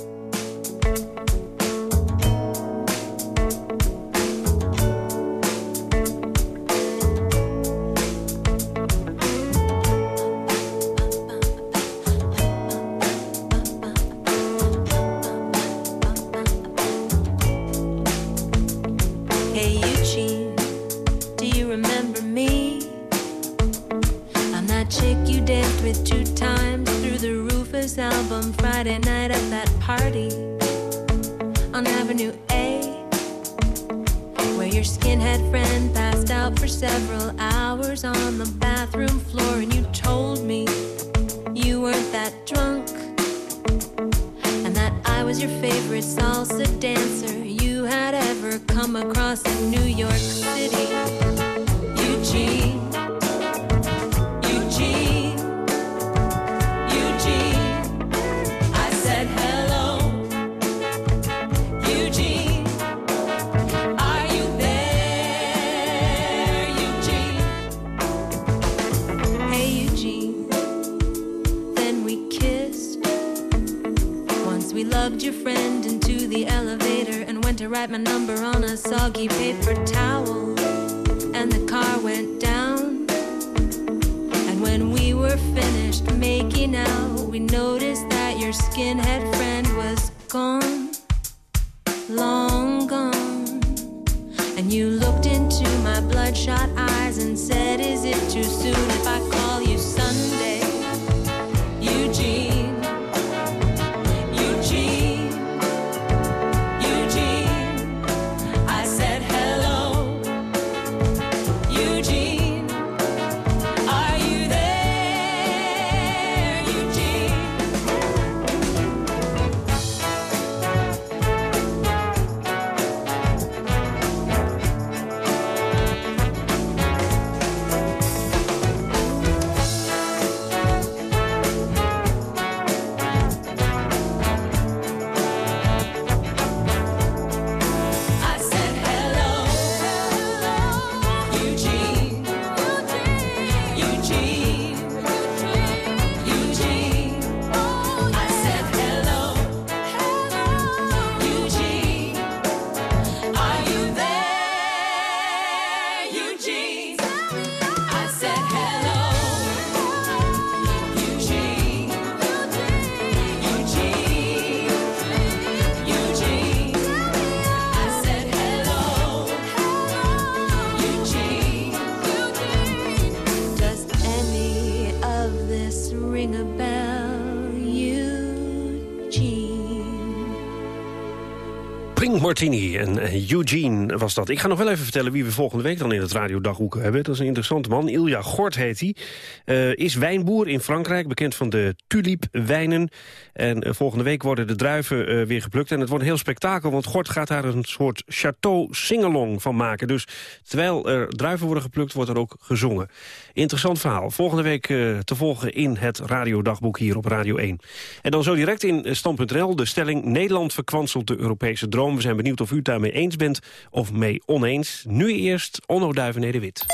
Martini en Eugene was dat. Ik ga nog wel even vertellen wie we volgende week dan in het radiodagboek hebben. Dat is een interessante man. Ilja Gort heet hij. Uh, is wijnboer in Frankrijk, bekend van de tulipwijnen. En uh, volgende week worden de druiven uh, weer geplukt. En het wordt een heel spektakel, want Gort gaat daar een soort chateau singalong van maken. Dus terwijl er druiven worden geplukt, wordt er ook gezongen. Interessant verhaal. Volgende week te volgen in het radiodagboek hier op Radio 1. En dan zo direct in Stand.nl de stelling... Nederland verkwanselt de Europese droom. We zijn benieuwd of u het daarmee eens bent of mee oneens. Nu eerst Onno Duivenede-Wit.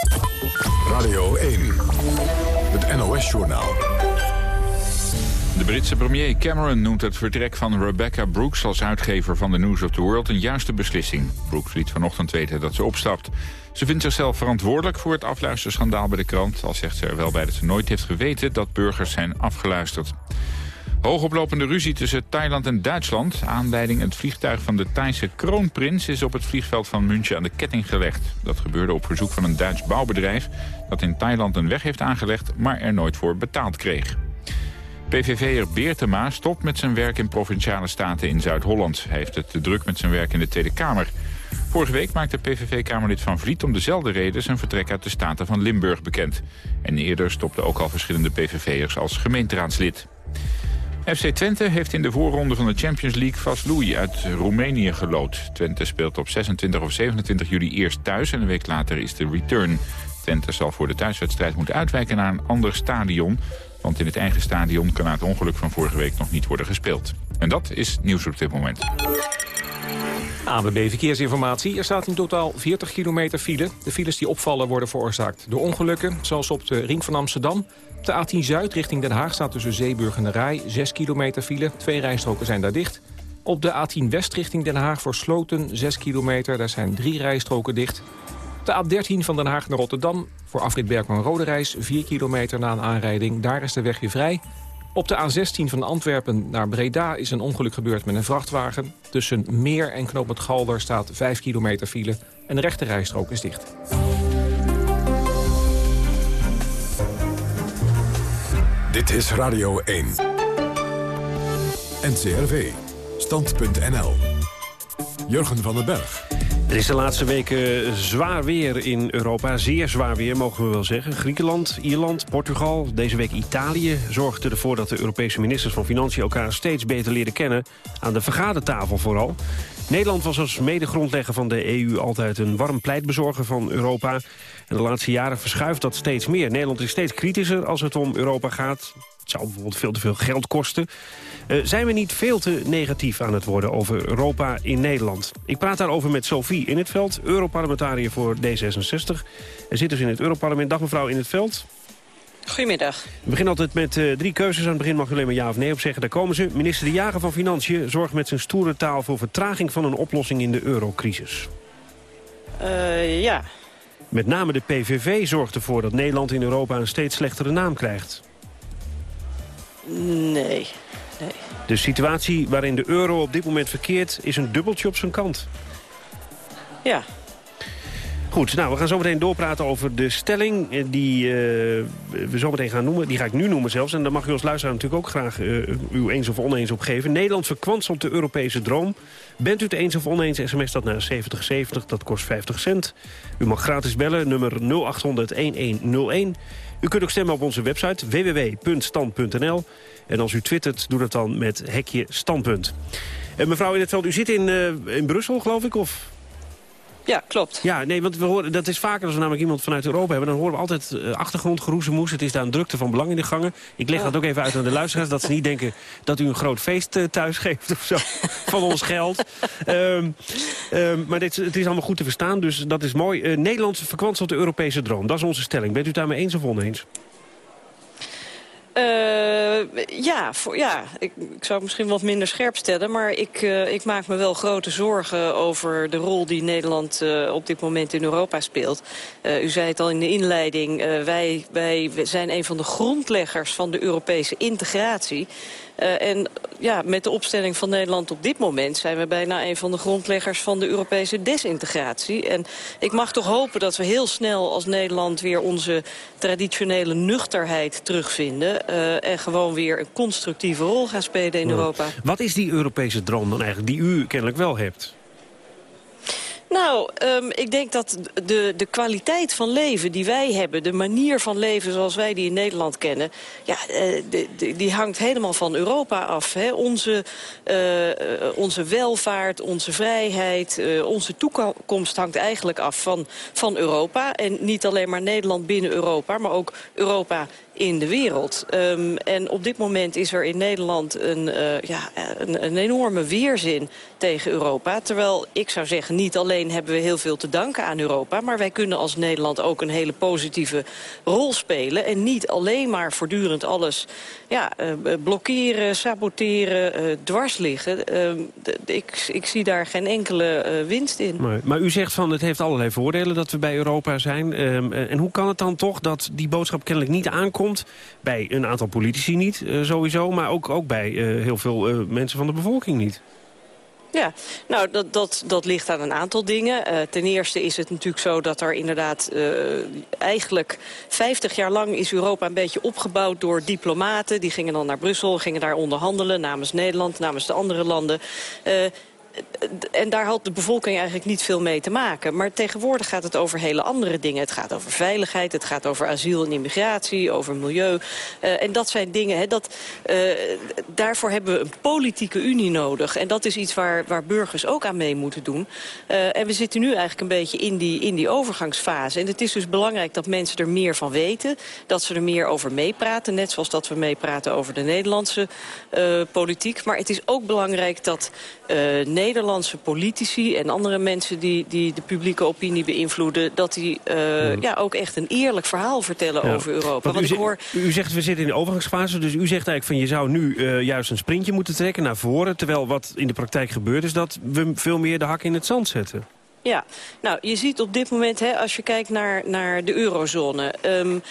Radio 1, het NOS-journaal. De Britse premier Cameron noemt het vertrek van Rebecca Brooks... als uitgever van de News of the World een juiste beslissing. Brooks liet vanochtend weten dat ze opstapt. Ze vindt zichzelf verantwoordelijk voor het afluisterschandaal bij de krant... al zegt ze er wel bij dat ze nooit heeft geweten dat burgers zijn afgeluisterd. Hoogoplopende ruzie tussen Thailand en Duitsland. Aanleiding het vliegtuig van de Thaise kroonprins is op het vliegveld van München aan de ketting gelegd. Dat gebeurde op verzoek van een Duits bouwbedrijf dat in Thailand een weg heeft aangelegd, maar er nooit voor betaald kreeg. PVV'er Beertema stopt met zijn werk in Provinciale Staten in Zuid-Holland. Hij heeft het te druk met zijn werk in de Tweede Kamer. Vorige week maakte PVV-Kamerlid Van Vliet om dezelfde reden zijn vertrek uit de Staten van Limburg bekend. En eerder stopten ook al verschillende PVV'ers als gemeenteraadslid. FC Twente heeft in de voorronde van de Champions League Vaslui uit Roemenië gelood. Twente speelt op 26 of 27 juli eerst thuis en een week later is de return. Twente zal voor de thuiswedstrijd moeten uitwijken naar een ander stadion. Want in het eigen stadion kan na het ongeluk van vorige week nog niet worden gespeeld. En dat is nieuws op dit moment. ANWB Verkeersinformatie. Er staat in totaal 40 kilometer file. De files die opvallen worden veroorzaakt door ongelukken... zoals op de ring van Amsterdam. Op de A10 Zuid richting Den Haag staat tussen Zeeburg en de Rij 6 kilometer file. Twee rijstroken zijn daar dicht. Op de A10 West richting Den Haag voor Sloten 6 kilometer. Daar zijn drie rijstroken dicht. De A13 van Den Haag naar Rotterdam voor afrit Berkman-Rode reis 4 kilometer na een aanrijding. Daar is de weg weer vrij. Op de A16 van Antwerpen naar Breda is een ongeluk gebeurd met een vrachtwagen. Tussen Meer en Knoop Galder staat 5 kilometer file en de rechte rijstrook is dicht. Dit is Radio 1. NCRV. Stand.nl. Jurgen van den Berg. Er is de laatste weken zwaar weer in Europa. Zeer zwaar weer, mogen we wel zeggen. Griekenland, Ierland, Portugal, deze week Italië... zorgden ervoor dat de Europese ministers van Financiën... elkaar steeds beter leren kennen, aan de vergadertafel vooral. Nederland was als medegrondlegger van de EU altijd een warm pleitbezorger van Europa. En de laatste jaren verschuift dat steeds meer. Nederland is steeds kritischer als het om Europa gaat. Het zou bijvoorbeeld veel te veel geld kosten. Uh, zijn we niet veel te negatief aan het worden over Europa in Nederland? Ik praat daarover met Sophie in het veld, Europarlementariër voor D66. Er zit dus in het Europarlement. Dag mevrouw in het veld. Goedemiddag. We beginnen altijd met uh, drie keuzes. Aan het begin mag u alleen maar ja of nee op zeggen. Daar komen ze. Minister De Jager van Financiën zorgt met zijn stoere taal... voor vertraging van een oplossing in de eurocrisis. Uh, ja. Met name de PVV zorgt ervoor dat Nederland in Europa... een steeds slechtere naam krijgt. Nee. nee. De situatie waarin de euro op dit moment verkeert... is een dubbeltje op zijn kant. Ja. Goed, nou, we gaan zo meteen doorpraten over de stelling eh, die uh, we zo meteen gaan noemen. Die ga ik nu noemen zelfs. En daar mag u als luisteraar natuurlijk ook graag uh, uw eens of oneens op geven. Nederland verkwanselt de Europese droom. Bent u het eens of oneens, sms dat naar 7070, dat kost 50 cent. U mag gratis bellen, nummer 0800-1101. U kunt ook stemmen op onze website www.stand.nl. En als u twittert, doe dat dan met hekje standpunt. En mevrouw in het veld, u zit in, in Brussel, geloof ik, of... Ja, klopt. Ja, nee, want we horen, dat is vaker als we namelijk iemand vanuit Europa hebben... dan horen we altijd uh, achtergrondgeroezemoes. Het is daar een drukte van belang in de gangen. Ik leg dat ook even uit aan de luisteraars... dat ze niet denken dat u een groot feest uh, thuis geeft of zo. van ons geld. Um, um, maar dit, het is allemaal goed te verstaan, dus dat is mooi. Uh, Nederland verkwanselt de Europese droom. Dat is onze stelling. Bent u het daarmee eens of oneens? Uh, ja, voor, ja. Ik, ik, zou het misschien wat minder scherp stellen. Maar ik, uh, ik maak me wel grote zorgen over de rol die Nederland uh, op dit moment in Europa speelt. u zei het al in de inleiding. wij, wij zijn een van de grondleggers van de Europese integratie. Uh, en ja, met de opstelling van Nederland op dit moment... zijn we bijna een van de grondleggers van de Europese desintegratie. En ik mag toch hopen dat we heel snel als Nederland... weer onze traditionele nuchterheid terugvinden... Uh, en gewoon weer een constructieve rol gaan spelen in ja. Europa. Wat is die Europese droom dan eigenlijk, die u kennelijk wel hebt? Nou, um, ik denk dat de, de kwaliteit van leven die wij hebben... de manier van leven zoals wij die in Nederland kennen... Ja, uh, de, die hangt helemaal van Europa af. Hè. Onze, uh, onze welvaart, onze vrijheid, onze toekomst hangt eigenlijk af van, van Europa. En niet alleen maar Nederland binnen Europa, maar ook Europa in de wereld. Um, en op dit moment is er in Nederland een, uh, ja, een, een, enorme weerzin tegen Europa. Terwijl ik zou zeggen, niet alleen hebben we heel veel te danken aan Europa... maar wij kunnen als Nederland ook een hele positieve rol spelen. En niet alleen maar voortdurend alles ja, uh, blokkeren, saboteren, uh, dwars liggen. ik, ik zie daar geen enkele winst in. Maar, maar, u zegt van het heeft allerlei voordelen dat we bij Europa zijn. Um, en hoe kan het dan toch dat die boodschap kennelijk niet aankomt bij een aantal politici niet, uh, sowieso. Maar ook, ook bij uh, heel veel uh, mensen van de bevolking niet. Ja, nou, dat, dat, dat ligt aan een aantal dingen. Ten eerste is het natuurlijk zo dat er inderdaad eigenlijk 50 jaar lang is Europa een beetje opgebouwd door diplomaten. Die gingen dan naar Brussel, gingen daar onderhandelen namens Nederland, namens de andere landen. En daar had de bevolking eigenlijk niet veel mee te maken. Maar tegenwoordig gaat het over hele andere dingen. Het gaat over veiligheid, het gaat over asiel en immigratie, over milieu. Uh, en dat zijn dingen, hè, dat, uh, daarvoor hebben we een politieke unie nodig. En dat is iets waar, waar burgers ook aan mee moeten doen. Uh, en we zitten nu eigenlijk een beetje in die, in die overgangsfase. En het is dus belangrijk dat mensen er meer van weten. Dat ze er meer over meepraten. Net zoals dat we meepraten over de Nederlandse politiek. Maar het is ook belangrijk dat Nederlandse politici en andere mensen die, die de publieke opinie beïnvloeden... dat die uh, ja. ook echt een eerlijk verhaal vertellen ja. over Europa. Want u, ik hoor... u zegt we zitten in de overgangsfase, dus u zegt eigenlijk van je zou nu uh, juist een sprintje moeten trekken naar voren... terwijl wat in de praktijk gebeurt is dat we veel meer de hak in het zand zetten. Ja, nou, je ziet op dit moment, hè, als je kijkt naar, naar de eurozone... Um,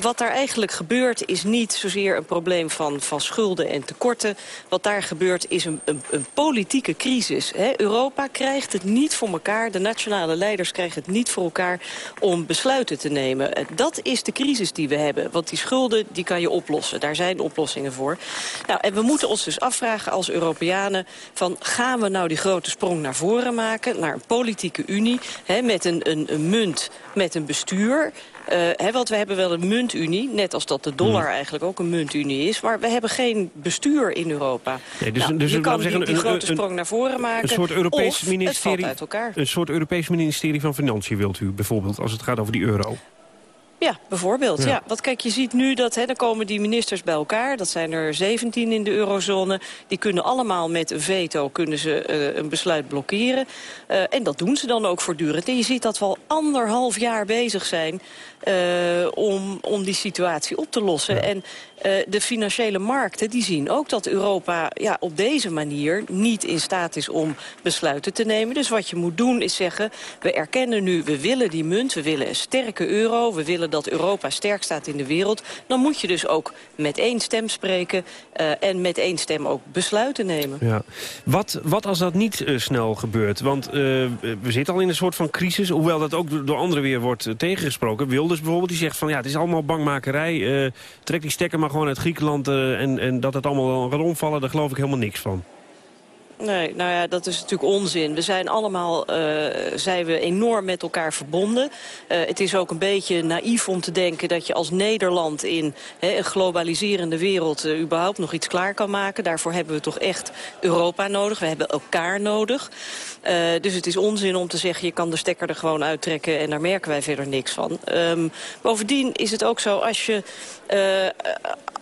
wat daar eigenlijk gebeurt is niet zozeer een probleem van, van schulden en tekorten. Wat daar gebeurt is een, een, een politieke crisis. He, Europa krijgt het niet voor elkaar, de nationale leiders krijgen het niet voor elkaar om besluiten te nemen. Dat is de crisis die we hebben. Want die schulden die kan je oplossen. Daar zijn oplossingen voor. Nou, en we moeten ons dus afvragen als Europeanen... van gaan we nou die grote sprong naar voren maken... naar een politieke unie he, met een, een, een munt, met een bestuur... Uh, hè, want we hebben wel een muntunie, net als dat de dollar hmm. eigenlijk ook een muntunie is. Maar we hebben geen bestuur in Europa. Nee, dus, nou, dus, je kan zeggen, die, die een, grote sprong naar voren maken, een soort Europees ministerie, uit elkaar. Een soort Europees ministerie van Financiën wilt u bijvoorbeeld, als het gaat over die euro. Ja, bijvoorbeeld. Ja. ja. Want kijk, je ziet nu dat hè, dan komen die ministers bij elkaar. Dat zijn er 17 in de eurozone. Die kunnen allemaal met een veto kunnen ze, uh, een besluit blokkeren. Uh, en dat doen ze dan ook voortdurend. En je ziet dat we al anderhalf jaar bezig zijn uh, om, om die situatie op te lossen. Ja. En uh, de financiële markten die zien ook dat Europa ja, op deze manier niet in staat is om besluiten te nemen. Dus wat je moet doen is zeggen, we erkennen nu, we willen die munt, we willen een sterke euro, we willen dat Europa sterk staat in de wereld. Dan moet je dus ook met één stem spreken uh, en met één stem ook besluiten nemen. Ja. Wat, wat als dat niet snel gebeurt? Want we zitten al in een soort van crisis, hoewel dat ook door anderen weer wordt tegengesproken. Wilders bijvoorbeeld, die zegt van ja, het is allemaal bangmakerij, trek die stekker maar gewoon uit Griekenland uh, en, en dat het allemaal gaat omvallen, daar geloof ik helemaal niks van. Nee, nou ja, dat is natuurlijk onzin. We zijn allemaal uh, zijn we enorm met elkaar verbonden. Uh, het is ook een beetje naïef om te denken dat je als Nederland in een globaliserende wereld uh, überhaupt nog iets klaar kan maken. Daarvoor hebben we toch echt Europa nodig. We hebben elkaar nodig. dus het is onzin om te zeggen je kan de stekker er gewoon uittrekken en daar merken wij verder niks van. Um, bovendien is het ook zo als je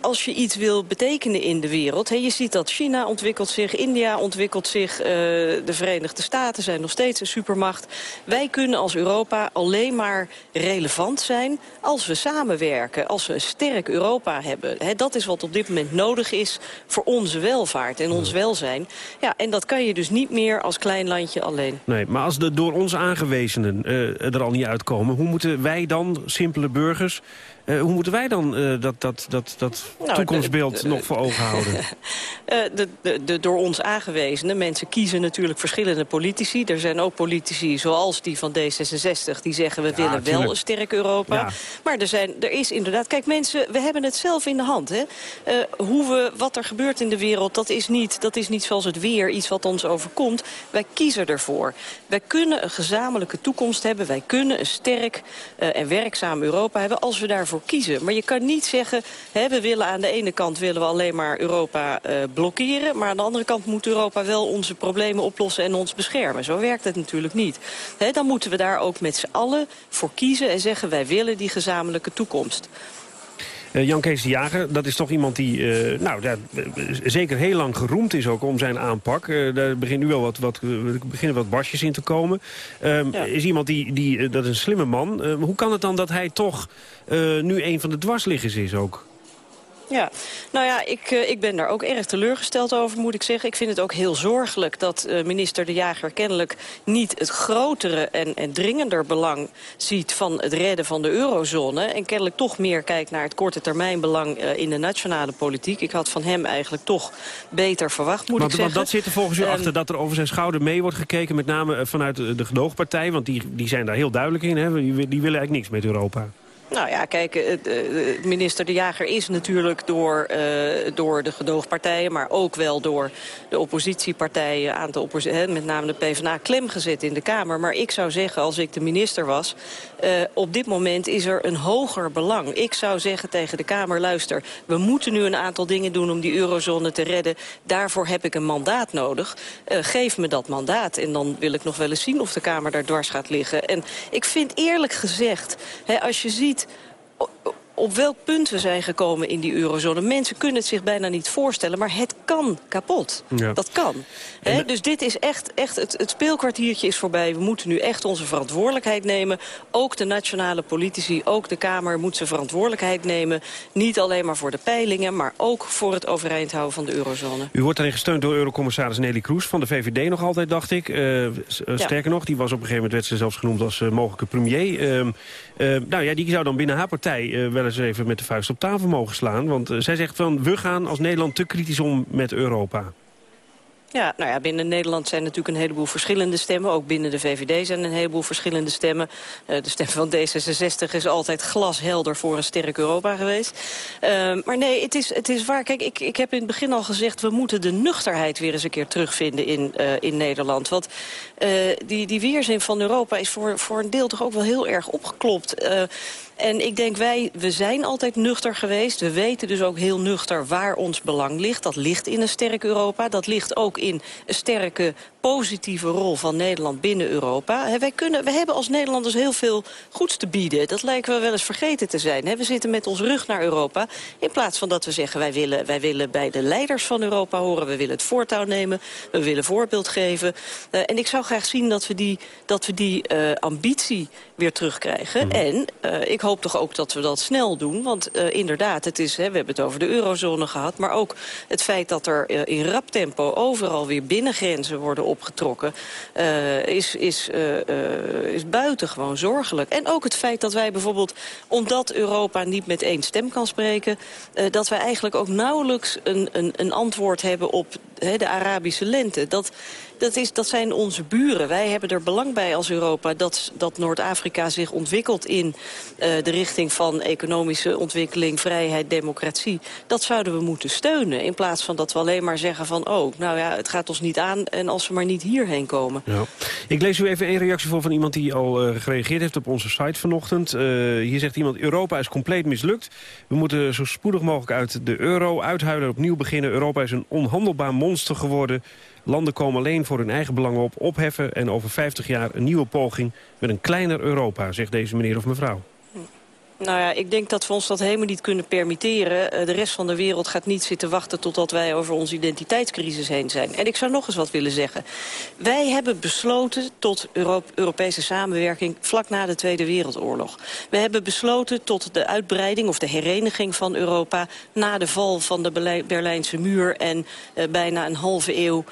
als je iets wil betekenen in de wereld... He, je ziet dat China ontwikkelt zich, India ontwikkelt zich... Uh, de Verenigde Staten zijn nog steeds een supermacht. Wij kunnen als Europa alleen maar relevant zijn als we samenwerken. Als we een sterk Europa hebben. He, dat is wat op dit moment nodig is voor onze welvaart en ons welzijn. Ja, en dat kan je dus niet meer als klein landje alleen. Nee, maar als de door ons aangewezenen uh, er al niet uitkomen... hoe moeten wij dan, simpele burgers... Uh, hoe moeten wij dan uh, dat, dat, dat, dat nou, toekomstbeeld de, de, nog voor ogen houden? uh, de, de, de, door ons aangewezen. Mensen kiezen natuurlijk verschillende politici. Er zijn ook politici zoals die van D66 die zeggen... we willen wel een sterk Europa. Ja. Maar er, zijn, er is inderdaad... Kijk mensen, we hebben het zelf in de hand. Hè? Eh, hoe we, wat er gebeurt in de wereld, dat is, niet, dat is niet zoals het weer. Iets wat ons overkomt. Wij kiezen ervoor. Wij kunnen een gezamenlijke toekomst hebben. Wij kunnen een sterk eh, en werkzaam Europa hebben als we daarvoor kiezen. Maar je kan niet zeggen, hè, we willen aan de ene kant willen we alleen maar Europa eh, blokkeren. Maar aan de andere kant moet Europa wel onze problemen oplossen en ons beschermen. Zo werkt het natuurlijk niet. Hè, dan moeten we daar ook met z'n allen voor kiezen en zeggen wij willen die gezamenlijke toekomst. Eh, Jan Kees de Jager, dat is toch iemand die eh, nou, ja, eh, zeker heel lang geroemd is ook om zijn aanpak. Eh, daar beginnen nu wel wat, wat, beginnen wat basjes in te komen. Ehm, Is iemand die, die dat is een slimme man. Ehm, hoe kan het dan dat hij toch nu een van de dwarsliggers is ook? Ja, nou ja, ik, eh, ik ben daar ook erg teleurgesteld over, moet ik zeggen. Ik vind het ook heel zorgelijk dat eh, minister De Jager kennelijk niet het grotere en, en dringender belang ziet van het redden van de eurozone. En kennelijk toch meer kijkt naar het korte termijnbelang eh, in de nationale politiek. Ik had van hem eigenlijk toch beter verwacht, moet Want, ik want zeggen. dat zit er volgens u achter dat er over zijn schouder mee wordt gekeken... met name vanuit de gedoogpartij, want die, die zijn daar heel duidelijk in. Hè? Die, die willen eigenlijk niks met Europa. Nou ja, kijk, eh, de- de minister De Jager is natuurlijk door, eh, door de gedoogpartijen... maar ook wel door de oppositiepartijen, aan de opposi met name de PvdA, klem gezet in de Kamer. Maar ik zou zeggen, als ik de minister was... eh, op dit moment is er een hoger belang. Ik zou zeggen tegen de Kamer, luister, we moeten nu een aantal dingen doen... om die eurozone te redden. Daarvoor heb ik een mandaat nodig. Eh, geef me dat mandaat. En dan wil ik nog wel eens zien of de Kamer daar dwars gaat liggen. En ik vind eerlijk gezegd, hè, als je ziet niet op welk punt we zijn gekomen in die eurozone. Mensen kunnen het zich bijna niet voorstellen, maar het kan kapot. Ja. Dat kan. Hè? Dus dit is echt, echt het, het speelkwartiertje is voorbij. We moeten nu echt onze verantwoordelijkheid nemen. Ook de nationale politici, ook de Kamer moet zijn verantwoordelijkheid nemen. Niet alleen maar voor de peilingen, maar ook voor het overeind houden van de eurozone. U wordt daarin gesteund door eurocommissaris Nelly Kroes van de VVD nog altijd, dacht ik. Eh, eh, Ja. Sterker nog, die was op een gegeven moment werd ze zelfs genoemd als eh, mogelijke premier. Ehm, eh, nou ja, die zou dan binnen haar partij wel eens even met de vuist op tafel mogen slaan. Want eh, zij zegt van, we gaan als Nederland te kritisch om met Europa. Ja, nou ja, binnen Nederland zijn natuurlijk een heleboel verschillende stemmen. Ook binnen de VVD zijn een heleboel verschillende stemmen. Eh, de stem van D66 is altijd glashelder voor een sterk Europa geweest. Ehm, maar nee, het is, het is waar. Kijk, ik, ik heb in het begin al gezegd... we moeten de nuchterheid weer eens een keer terugvinden in, eh, in Nederland. Want die, die weerzin van Europa is voor, voor een deel toch ook wel heel erg opgeklopt... En ik denk, wij we zijn altijd nuchter geweest. We weten dus ook heel nuchter waar ons belang ligt. Dat ligt in een sterk Europa. Dat ligt ook in een sterke positieve rol van Nederland binnen Europa. Wij, kunnen, we hebben als Nederlanders heel veel goeds te bieden. Dat lijken we wel eens vergeten te zijn. We zitten met ons rug naar Europa. In plaats van dat we zeggen, wij willen, wij willen bij de leiders van Europa horen. We willen het voortouw nemen. We willen voorbeeld geven. Eh, en ik zou graag zien dat we die, dat we die eh, ambitie weer terugkrijgen. En eh, ik hoop toch ook dat we dat snel doen. Want inderdaad, het is, hè, we hebben het over de eurozone gehad... maar ook het feit dat er in rap tempo overal weer binnengrenzen worden opgetrokken... eh, is, is, eh, eh, is buitengewoon zorgelijk. En ook het feit dat wij bijvoorbeeld, omdat Europa niet met één stem kan spreken... dat wij eigenlijk ook nauwelijks een, een, een antwoord hebben op de Arabische lente. Dat, dat, is, dat zijn onze buren. Wij hebben er belang bij als Europa dat, dat Noord-Afrika zich ontwikkelt in eh, de richting van economische ontwikkeling, vrijheid, democratie. Dat zouden we moeten steunen. In plaats van dat we alleen maar zeggen van, oh, nou ja, het gaat ons niet aan en als we maar niet hierheen komen. Ja. Ik lees u even één reactie voor van iemand die al eh, gereageerd heeft op onze site vanochtend. Eh, hier zegt iemand, Europa is compleet mislukt. We moeten zo spoedig mogelijk uit de euro uithuilen en opnieuw beginnen. Europa is een onhandelbaar monster geworden. Landen komen alleen voor hun eigen belangen op, opheffen... en over 50 jaar een nieuwe poging met een kleiner Europa, zegt deze meneer of mevrouw. Nou ja, ik denk dat we ons dat helemaal niet kunnen permitteren. Eh, de rest van de wereld gaat niet zitten wachten totdat wij over onze identiteitscrisis heen zijn. En ik zou nog eens wat willen zeggen. Wij hebben besloten tot Euro Europese samenwerking vlak na de Tweede Wereldoorlog. We hebben besloten tot de uitbreiding of de hereniging van Europa... na de val van de Berlij- Berlijnse muur en eh, bijna een halve eeuw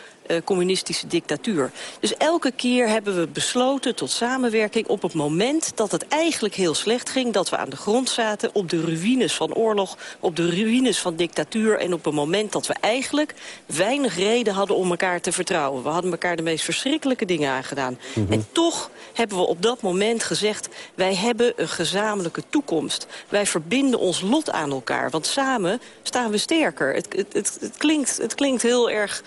communistische dictatuur. Dus elke keer hebben we besloten tot samenwerking op het moment dat het eigenlijk heel slecht ging. Dat we aan de grond zaten op de ruïnes van oorlog, op de ruïnes van dictatuur. En op het moment dat we eigenlijk weinig reden hadden om elkaar te vertrouwen. We hadden elkaar de meest verschrikkelijke dingen aangedaan. Mhm. En toch hebben we op dat moment gezegd... wij hebben een gezamenlijke toekomst. Wij verbinden ons lot aan elkaar. Want samen staan we sterker. Het, het, het, het klinkt, het klinkt heel erg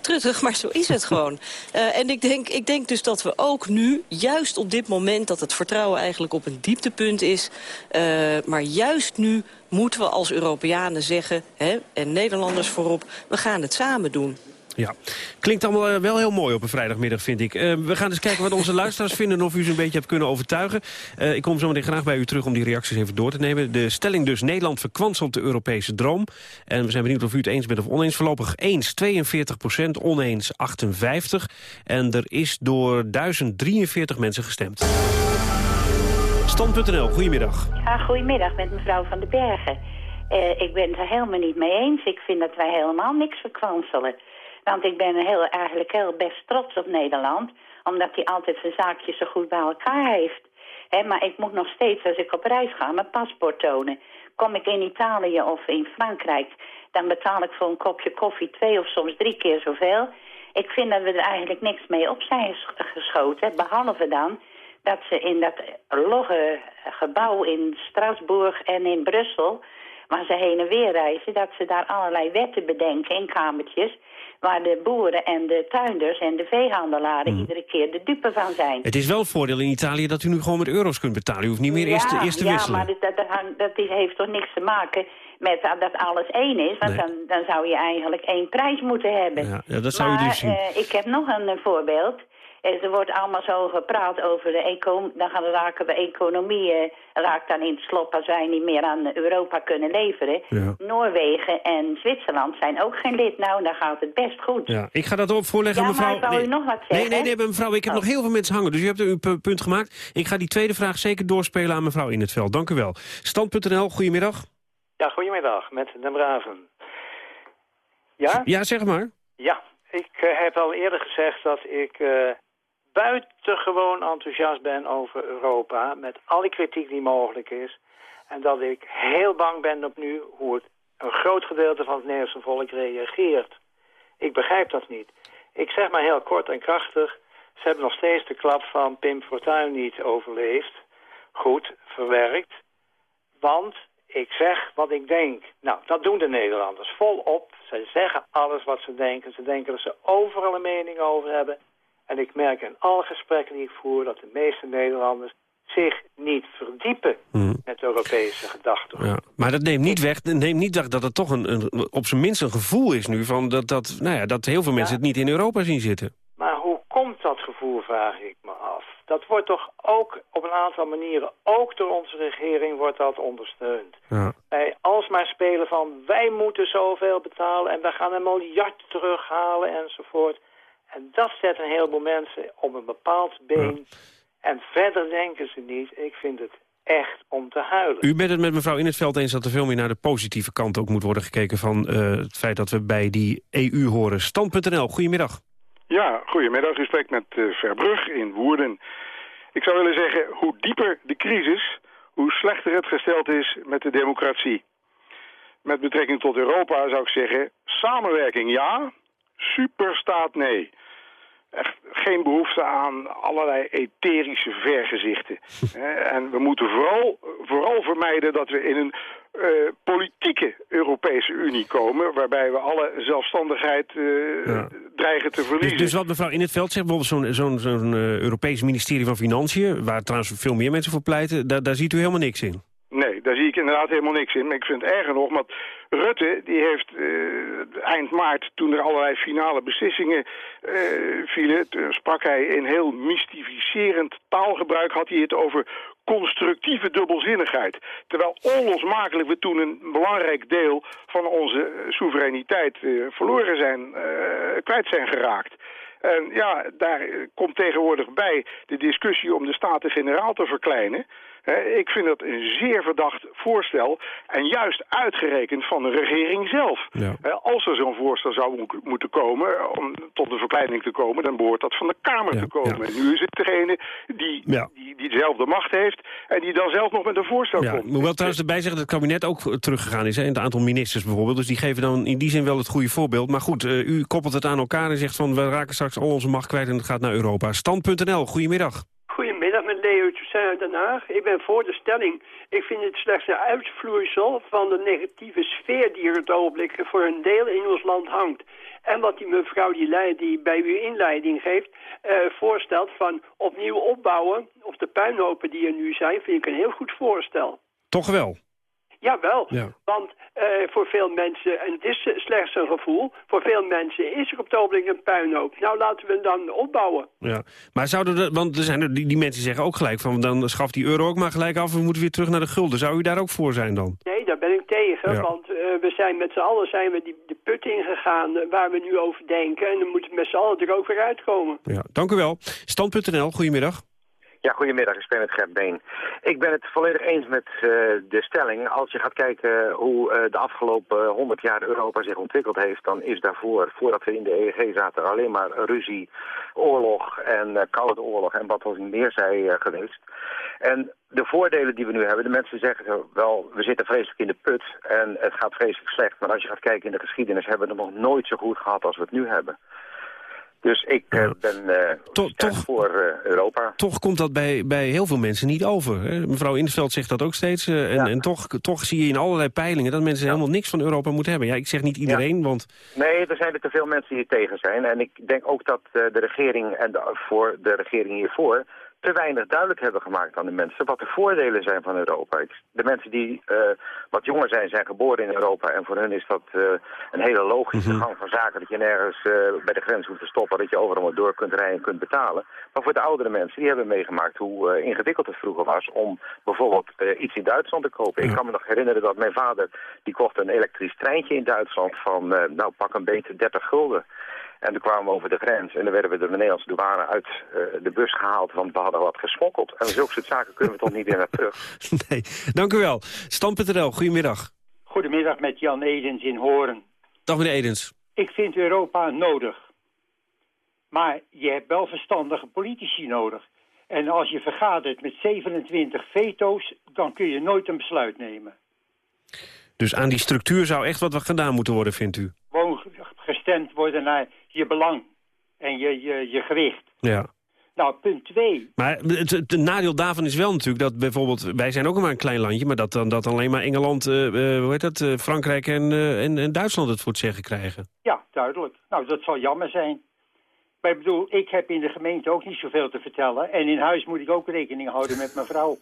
truttig, maar zo is het gewoon. Uh, en ik denk, ik denk dus dat we ook nu, juist op dit moment... dat het vertrouwen eigenlijk op een dieptepunt is... Uh, maar juist nu moeten we als Europeanen zeggen... Hè, en Nederlanders voorop, we gaan het samen doen. Ja, klinkt allemaal uh, wel heel mooi op een vrijdagmiddag, vind ik. Uh, we gaan eens kijken wat onze luisteraars vinden... en of u ze een beetje hebt kunnen overtuigen. Uh, ik kom zo meteen graag bij u terug om die reacties even door te nemen. De stelling dus, Nederland verkwanselt de Europese droom. En we zijn benieuwd of u het eens bent of oneens. Voorlopig eens 42 procent, oneens 58. En er is door 1043 mensen gestemd. Stand.nl, goedemiddag. Ja, goedemiddag, met mevrouw Van den Bergen. ik ben het er helemaal niet mee eens. Ik vind dat wij helemaal niks verkwanselen. Want ik ben heel, eigenlijk heel best trots op Nederland. Omdat hij altijd zijn zaakjes zo goed bij elkaar heeft. He, maar ik moet nog steeds, als ik op reis ga, mijn paspoort tonen. Kom ik in Italië of in Frankrijk, dan betaal ik voor een kopje koffie twee of soms drie keer zoveel. Ik vind dat we er eigenlijk niks mee op zijn geschoten. Behalve dan dat ze in dat logge gebouw in Straatsburg en in Brussel... waar ze heen en weer reizen, dat ze daar allerlei wetten bedenken in kamertjes waar de boeren en de tuinders en de veehandelaren Mhm. iedere keer de dupe van zijn. Het is wel voordeel in Italië dat u nu gewoon met euro's kunt betalen. U hoeft niet meer ja, eerst, te- eerst te ja, wisselen. maar dat, dat, dat, hangt- dat is- heeft toch niks te maken met dat- alles één is. Want Nee. dan, dan zou je eigenlijk één prijs moeten hebben. Ja, ja, dat zou u maar, liefst zien. eh, ik heb nog een eh, voorbeeld. Er wordt allemaal zo gepraat over de economie. Dan gaan raken we economie eh, raakt dan in het slop als wij niet meer aan Europa kunnen leveren. Ja. Noorwegen en Zwitserland zijn ook geen lid. Nou, dan gaat het best goed. Ja, ik ga dat op voorleggen, Ja, mevrouw. maar ik wou u nog wat Nee, zeggen. nee, nee, mevrouw, ik heb Oh. nog heel veel mensen hangen. Dus u hebt uw pu- punt gemaakt. Ik ga die tweede vraag zeker doorspelen aan mevrouw in het veld. Dank u wel. Stand.nl, goedemiddag. Ja, goedemiddag, met Den Braven. Ja? Ja, zeg maar. Ja, ik eh, heb al eerder gezegd dat ik eh, buitengewoon enthousiast ben over Europa... met alle kritiek die mogelijk is. En dat ik heel bang ben op nu hoe het, een groot gedeelte van het Nederlandse volk reageert. Ik begrijp dat niet. Ik zeg maar heel kort en krachtig... ze hebben nog steeds de klap van Pim Fortuyn niet overleefd. Goed, verwerkt. Want ik zeg wat ik denk. Nou, dat doen de Nederlanders volop. Ze zeggen alles wat ze denken. Ze denken dat ze overal een mening over hebben. En ik merk in alle gesprekken die ik voer... dat de meeste Nederlanders zich niet verdiepen met Europese gedachten. Ja. Maar dat neemt niet weg, neemt niet weg dat het toch een, een, op zijn minst een gevoel is nu... Van dat, dat, nou ja, dat heel veel mensen het niet in Europa zien zitten. Maar hoe komt dat gevoel, vraag ik me af. Dat wordt toch ook op een aantal manieren, ook door onze regering, wordt dat ondersteund. Ja. Bij alsmaar spelen van wij moeten zoveel betalen en we gaan een miljard terughalen enzovoort. En dat zet een heleboel mensen op een bepaald been. En verder denken ze niet. Ik vind het echt om te huilen. U bent het met mevrouw in het veld eens dat er veel meer naar de positieve kant ook moet worden gekeken... van eh, het feit dat we bij die EU horen. Stand.nl, goedemiddag. Ja, goedemiddag. U spreekt met eh, Verbrug in Woerden. Ik zou willen zeggen, hoe dieper de crisis, hoe slechter het gesteld is met de democratie. Met betrekking tot Europa zou ik zeggen, samenwerking ja, superstaat nee. Echt geen behoefte aan allerlei etherische vergezichten. En we moeten vooral, vooral vermijden dat we in een eh, politieke Europese Unie komen... waarbij we alle zelfstandigheid eh, dreigen te Dus, verliezen. dus wat mevrouw in het veld zegt, bijvoorbeeld zo'n eh, Europees ministerie van Financiën... waar trouwens veel meer mensen voor pleiten, daar, daar ziet u helemaal niks in. Nee, daar zie ik inderdaad helemaal niks in. Maar ik vind het erger nog, want Rutte die heeft eh, eind maart... toen er allerlei finale beslissingen eh, vielen... sprak hij in heel mystificerend taalgebruik... had hij het over constructieve dubbelzinnigheid. Terwijl onlosmakelijk we toen een belangrijk deel van onze eh, soevereiniteit verloren zijn, kwijt zijn geraakt. En ja, daar komt tegenwoordig bij de discussie om de Staten-Generaal te verkleinen. Ik vind dat een zeer verdacht voorstel. En juist uitgerekend van de regering zelf. Ja. Als er zo'n voorstel zou mo- moeten komen, om tot een verkleining te komen... dan behoort dat van de Kamer te komen. En nu is het degene die, die, die dezelfde macht heeft... en die dan zelf nog met een voorstel Ja, komt. ik moet wel trouwens erbij zeggen dat het kabinet ook teruggegaan is. In het aantal ministers bijvoorbeeld. Dus die geven dan in die zin wel het goede voorbeeld. Maar goed, eh, u koppelt het aan elkaar en zegt van... we raken straks al onze macht kwijt en het gaat naar Europa. Stand.nl, goedemiddag. Den Haag. Ik ben voor de stelling. Ik vind het slechts een uitvloeisel van de negatieve sfeer die er het ogenblik voor een deel in ons land hangt. En wat die mevrouw die, die bij uw inleiding geeft, eh, voorstelt van opnieuw opbouwen, of de puinhopen die er nu zijn, vind ik een heel goed voorstel. Toch wel. Jawel, Ja. want eh, voor veel mensen, en het is slechts een gevoel, voor veel mensen is er op het ogenblik een puinhoop. Nou, laten we hem dan opbouwen. Ja. Maar zouden er, want er zijn er, die, die mensen zeggen ook gelijk van... dan schaf die euro ook maar gelijk af, we moeten weer terug naar de gulden. Zou u daar ook voor zijn dan? Nee, daar ben ik tegen, Ja. want eh, we zijn met z'n allen zijn we die, de put ingegaan eh, waar we nu over denken. En dan moeten we met z'n allen er ook weer uitkomen. Ja, dank u wel. Stand.nl, goedemiddag. Ja, goedemiddag. Ik spreek met Gert Been. Ik ben het volledig eens met eh, de stelling. Als je gaat kijken hoe eh, de afgelopen 100 jaar Europa zich ontwikkeld heeft... dan is daarvoor, voordat we in de EEG zaten, alleen maar ruzie, oorlog en eh, koude oorlog... en wat ons meer eh, geweest. En de voordelen die we nu hebben, de mensen zeggen wel, we zitten vreselijk in de put en het gaat vreselijk slecht. Maar als je gaat kijken in de geschiedenis, hebben we het nog nooit zo goed gehad als we het nu hebben. Dus ik eh, ben eh sterk voor eh, Europa. Toch komt dat bij, bij heel veel mensen niet over. Hè? Mevrouw Indeveld zegt dat ook steeds. en en toch, toch zie je in allerlei peilingen dat mensen helemaal niks van Europa moeten hebben. Ja, ik zeg niet iedereen, want... Nee, er zijn er te veel mensen die tegen zijn. En ik denk ook dat de regering en de, voor de regering hiervoor te weinig duidelijk hebben gemaakt aan de mensen wat de voordelen zijn van Europa. De mensen die eh, wat jonger zijn, zijn geboren in Europa en voor hun is dat eh, een hele logische gang van zaken dat je nergens eh, bij de grens hoeft te stoppen, dat je overal maar door kunt rijden en kunt betalen. Maar voor de oudere mensen, die hebben meegemaakt hoe ingewikkeld het vroeger was om bijvoorbeeld iets in Duitsland te kopen. Ik kan me nog herinneren dat mijn vader, die kocht een elektrisch treintje in Duitsland van, nou pak een beetje 30 gulden. En toen kwamen we over de grens en dan werden we door de Nederlandse douane uit eh, de bus gehaald, want we hadden wat gesmokkeld. En zulke soort zaken kunnen we toch niet weer naar terug. Nee, dank u wel. Stand.nl, goedemiddag. Goedemiddag met Jan Edens in Hoorn. Dag meneer Edens. Ik vind Europa nodig. Maar je hebt wel verstandige politici nodig. En als je vergadert met 27 veto's, dan kun je nooit een besluit nemen. Dus aan die structuur zou echt wat gedaan moeten worden, vindt u? Gewoon gestemd worden naar je belang en je, je, je gewicht. Ja. Nou, punt 2. Maar het, het nadeel daarvan is wel natuurlijk dat bijvoorbeeld... wij zijn ook maar een klein landje, maar dat, dan, dat alleen maar Engeland, eh, eh, hoe heet dat, eh, Frankrijk en, en, en Duitsland het voor het zeggen krijgen. Ja, duidelijk. Nou, dat zal jammer zijn. Maar ik bedoel, ik heb in de gemeente ook niet zoveel te vertellen. En in huis moet ik ook rekening houden met mijn vrouw.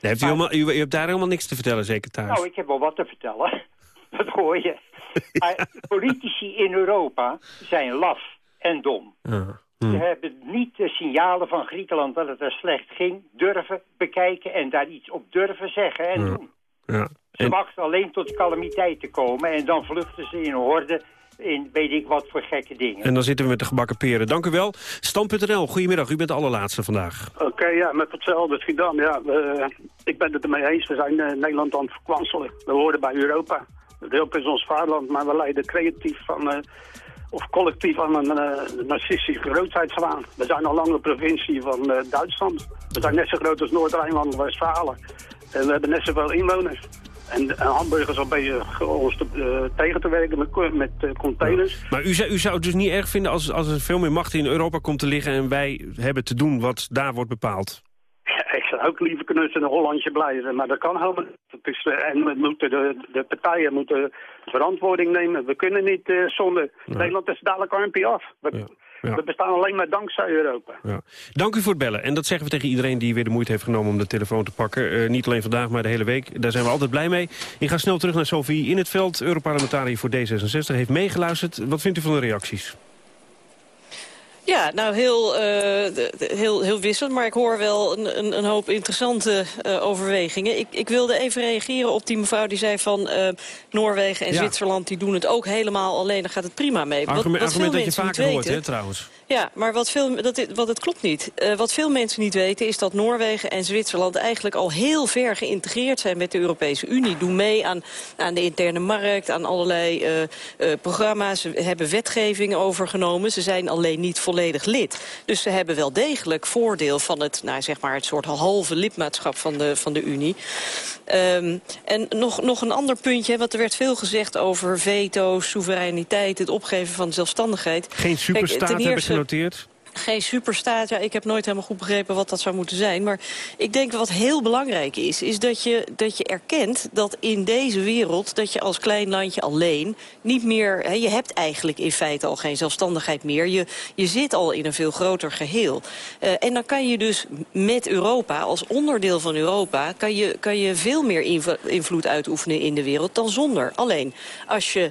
Daar heeft u, helemaal, u, u hebt daar helemaal niks te vertellen, zeker thuis. Nou, ik heb wel wat te vertellen. Dat hoor je. Maar politici in Europa zijn laf en dom. Ja. Ze Hm. hebben niet de signalen van Griekenland dat het er slecht ging... durven bekijken en daar iets op durven zeggen en Ja. doen. Ja. Ze wachten alleen tot calamiteit te komen... en dan vluchten ze in horde in weet ik wat voor gekke dingen. En dan zitten we met de gebakken peren. Dank u wel. Stand.nl, goedemiddag. U bent de allerlaatste vandaag. Oké, ja, met hetzelfde Schiedam. Ja, we- ik ben het ermee eens. We zijn eh, Nederland aan het verkwanselen. We horen bij Europa. Deel is ons vaderland, maar we leiden creatief van, eh, of collectief aan een eh, narcistische grootheidswaan. We zijn al lang provincie van eh, Duitsland. We zijn net zo groot als Noord-Rijnland en Westfalen. En we hebben net zoveel inwoners. En, en Hamburg is al bezig ons te, tegen te werken met, met containers. Maar u zou, u zou het dus niet erg vinden als, als er veel meer macht in Europa komt te liggen... en wij hebben te doen wat daar wordt bepaald? Zou ook liever kunnen in een Hollandje blijven, maar dat kan helemaal niet. Eh, en we moeten de, de partijen moeten verantwoording nemen. We kunnen niet eh, zonder... Nederland is dadelijk armpje af. We, ja. we bestaan alleen maar dankzij Europa. Ja. Dank u voor het bellen. En dat zeggen we tegen iedereen die weer de moeite heeft genomen om de telefoon te pakken. Eh, niet alleen vandaag, maar de hele week. Daar zijn we altijd blij mee. Ik ga snel terug naar Sophie in het veld. Europarlementariër voor D66 heeft meegeluisterd. Wat vindt u van de reacties? Ja, nou heel, uh, de, de, heel, heel wisselend, maar ik hoor wel een, een, een hoop interessante uh, overwegingen. Ik, ik wilde even reageren op die mevrouw die zei van uh, Noorwegen en ja. Zwitserland... die doen het ook helemaal alleen, dan gaat het prima mee. Argument, wat, wat argument dat je vaker hoort, hè, trouwens. Ja, maar wat, veel, dat, wat het klopt niet. Uh, wat veel mensen niet weten is dat Noorwegen en Zwitserland eigenlijk al heel ver geïntegreerd zijn met de Europese Unie. Doen mee aan, aan de interne markt, aan allerlei uh, uh, programma's. Ze hebben wetgeving overgenomen. Ze zijn alleen niet volledig lid. Dus ze hebben wel degelijk voordeel van het, nou, zeg maar het soort halve lidmaatschap van de, van de Unie. Um, en nog, nog een ander puntje, want er werd veel gezegd over veto, soevereiniteit, het opgeven van zelfstandigheid. Geen superstaat ze Geen superstaat, ja, ik heb nooit helemaal goed begrepen wat dat zou moeten zijn. Maar ik denk wat heel belangrijk is, is dat je, dat je erkent dat in deze wereld... dat je als klein landje alleen niet meer... Je hebt eigenlijk in feite al geen zelfstandigheid meer. Je, je zit al in een veel groter geheel. Uh, en dan kan je dus met Europa, als onderdeel van Europa... kan je, kan je veel meer invloed uitoefenen in de wereld dan zonder. Alleen, als je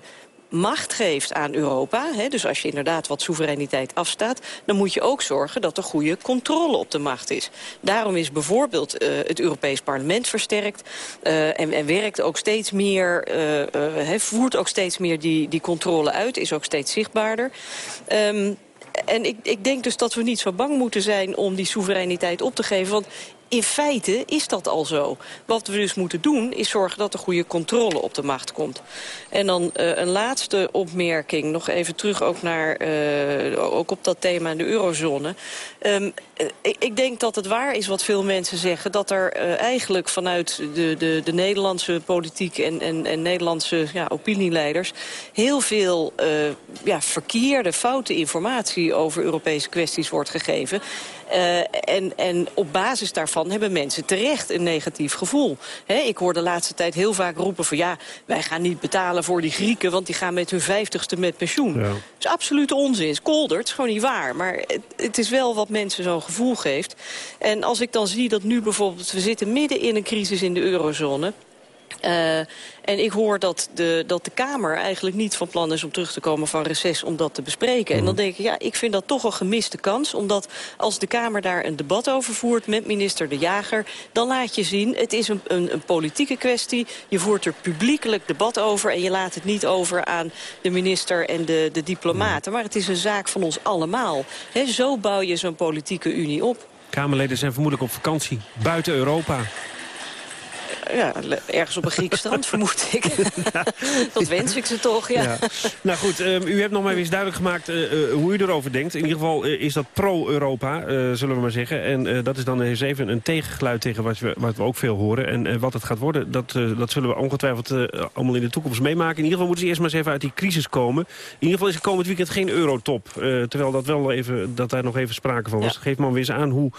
macht geeft aan Europa... Hè, dus als je inderdaad wat soevereiniteit afstaat... dan moet je ook zorgen dat er goede controle op de macht is. Daarom is bijvoorbeeld uh, het Europees Parlement versterkt... Uh, en, en werkt ook steeds meer, uh, voert ook steeds meer die, die controle uit... is ook steeds zichtbaarder. Um, en ik, ik denk dus dat we niet zo bang moeten zijn om die soevereiniteit op te geven. Want in feite is dat al zo. Wat we dus moeten doen is zorgen dat er goede controle op de macht komt. En dan uh, een laatste opmerking, nog even terug ook, naar, uh, ook op dat thema in de eurozone. Ik, ik, denk dat het waar is wat veel mensen zeggen... dat er eigenlijk vanuit de, de, de Nederlandse politiek en, en, en Nederlandse ja, opinieleiders... heel veel ja, verkeerde, foute informatie over Europese kwesties wordt gegeven... Uh, en, en op basis daarvan hebben mensen terecht een negatief gevoel. He, ik hoor de laatste tijd heel vaak roepen van... ja, wij gaan niet betalen voor die Grieken... want die gaan met hun vijftigste met pensioen. Ja. Dat is absolute onzin. Het koldert, het is gewoon niet waar. Maar het, het is wel wat mensen zo'n gevoel geeft. En als ik dan zie dat nu bijvoorbeeld... we zitten midden in een crisis in de eurozone... Uh, en ik hoor dat de, dat de Kamer eigenlijk niet van plan is om terug te komen van reces om dat te bespreken. Mm. En dan denk ik, ja, ik vind dat toch een gemiste kans. Omdat als de Kamer daar een debat over voert met minister De Jager... dan laat je zien, het is een, een, een politieke kwestie. Je voert er publiekelijk debat over en je laat het niet over aan de minister en de, de diplomaten. Maar het is een zaak van ons allemaal. He, zo bouw je zo'n politieke unie op. Kamerleden zijn vermoedelijk op vakantie buiten Europa ja, ergens op een Grieks strand, vermoed ik. dat wens ik ze toch, ja. ja. Nou goed, um, u hebt nog maar eens duidelijk gemaakt uh, uh, hoe u erover denkt. In ieder geval uh, is dat pro-Europa, zullen we maar zeggen. En dat is dan eens even een tegengeluid tegen wat we, wat we ook veel horen. En wat het gaat worden, dat, dat zullen we ongetwijfeld allemaal in de toekomst meemaken. In ieder geval moeten ze eerst maar eens even uit die crisis komen. In ieder geval is er komend weekend geen eurotop. terwijl dat wel even, dat daar nog even sprake van was. Ja. Geef maar weer eens aan hoe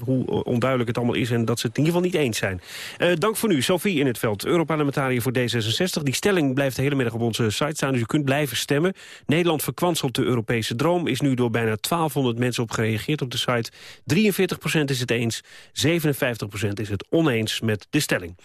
hoe onduidelijk het allemaal is en dat ze het in ieder geval niet eens zijn. Uh, dank voor nu, Sophie in het veld, Europarlementariër voor D66. Die stelling blijft de hele middag op onze site staan, dus u kunt blijven stemmen. Nederland verkwanselt de Europese droom, is nu door bijna 1200 mensen op gereageerd op de site. 43% is het eens, 57% is het oneens met de stelling.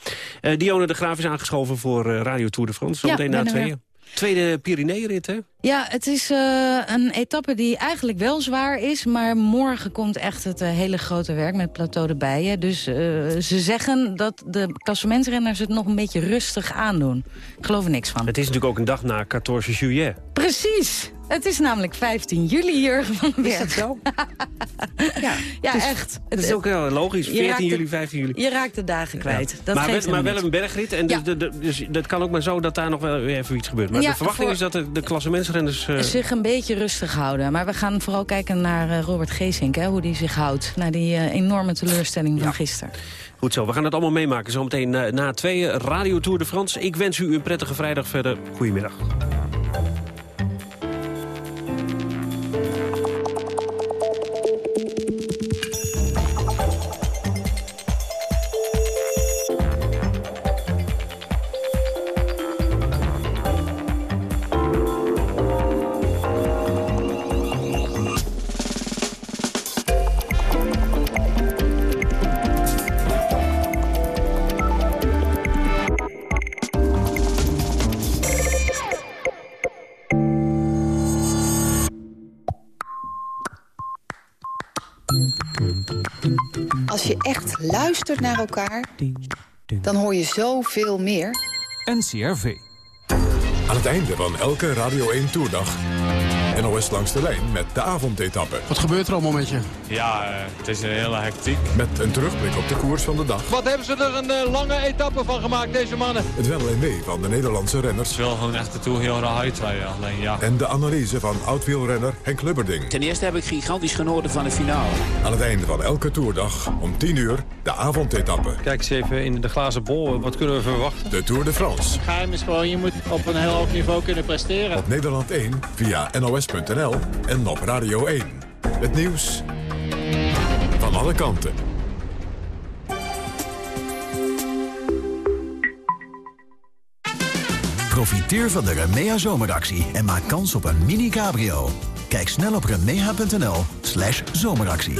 Uh, Dionne de Graaf is aangeschoven voor Radio Tour de France, zometeen ja, na tweeën. Tweede Pyreneeënrit, hè? Ja, het is uh, een etappe die eigenlijk wel zwaar is... maar morgen komt echt het uh, hele grote werk met Plateau de Bijen. Dus uh, ze zeggen dat de klassementsrenners het nog een beetje rustig aandoen. Ik geloof er niks van. Het is natuurlijk ook een dag na 14 juillet. Precies. Het is namelijk 15 juli, Jurgen. Is dat zo? ja, ja is, echt. Het is ook heel logisch. 14 juli, 15 juli. Je raakt de dagen kwijt. Ja. Dat maar geeft maar wel een bergrit. En dus, dus dat kan ook maar zo dat daar nog wel even iets gebeurt. Maar de verwachting voor... is dat de, de klassementsrenners... Uh... Zich een beetje rustig houden. Maar we gaan vooral kijken naar uh, Robert Geesink. Hè, hoe die zich houdt. Naar die uh, enorme teleurstelling van gisteren. Goed zo, we gaan het allemaal meemaken. Zometeen na, na tweeën Radio Tour de France. Ik wens u een prettige vrijdag verder. Goedemiddag. Echt luistert naar elkaar, dan hoor je zoveel meer. NCRV. Aan het einde van elke Radio 1 Toerdag. NOS langs de lijn met de avondetappe. Wat gebeurt er allemaal met je? Ja, uh, het is een hele hectiek. Met een terugblik op de koers van de dag. Wat hebben ze er een uh, lange etappe van gemaakt, deze mannen? Het wel en mee van de Nederlandse renners. Het is wel gewoon echt de Tour heel raar alleen ja. En de analyse van oud-wielrenner Henk Lubberding. Ten eerste heb ik gigantisch genoten van de finale. Aan het einde van elke toerdag, om 10 uur, de avondetappe. Kijk eens even in de glazen bol, wat kunnen we verwachten? De Tour de France. Het geheim is gewoon, je moet op een heel hoog niveau kunnen presteren. Op Nederland 1, via en op Radio 1. Het nieuws van alle kanten. Profiteer van de Remea zomeractie en maak kans op een mini-cabrio. Kijk snel op remea.nl slash zomeractie.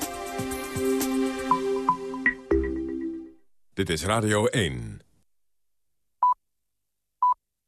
Dit is Radio 1.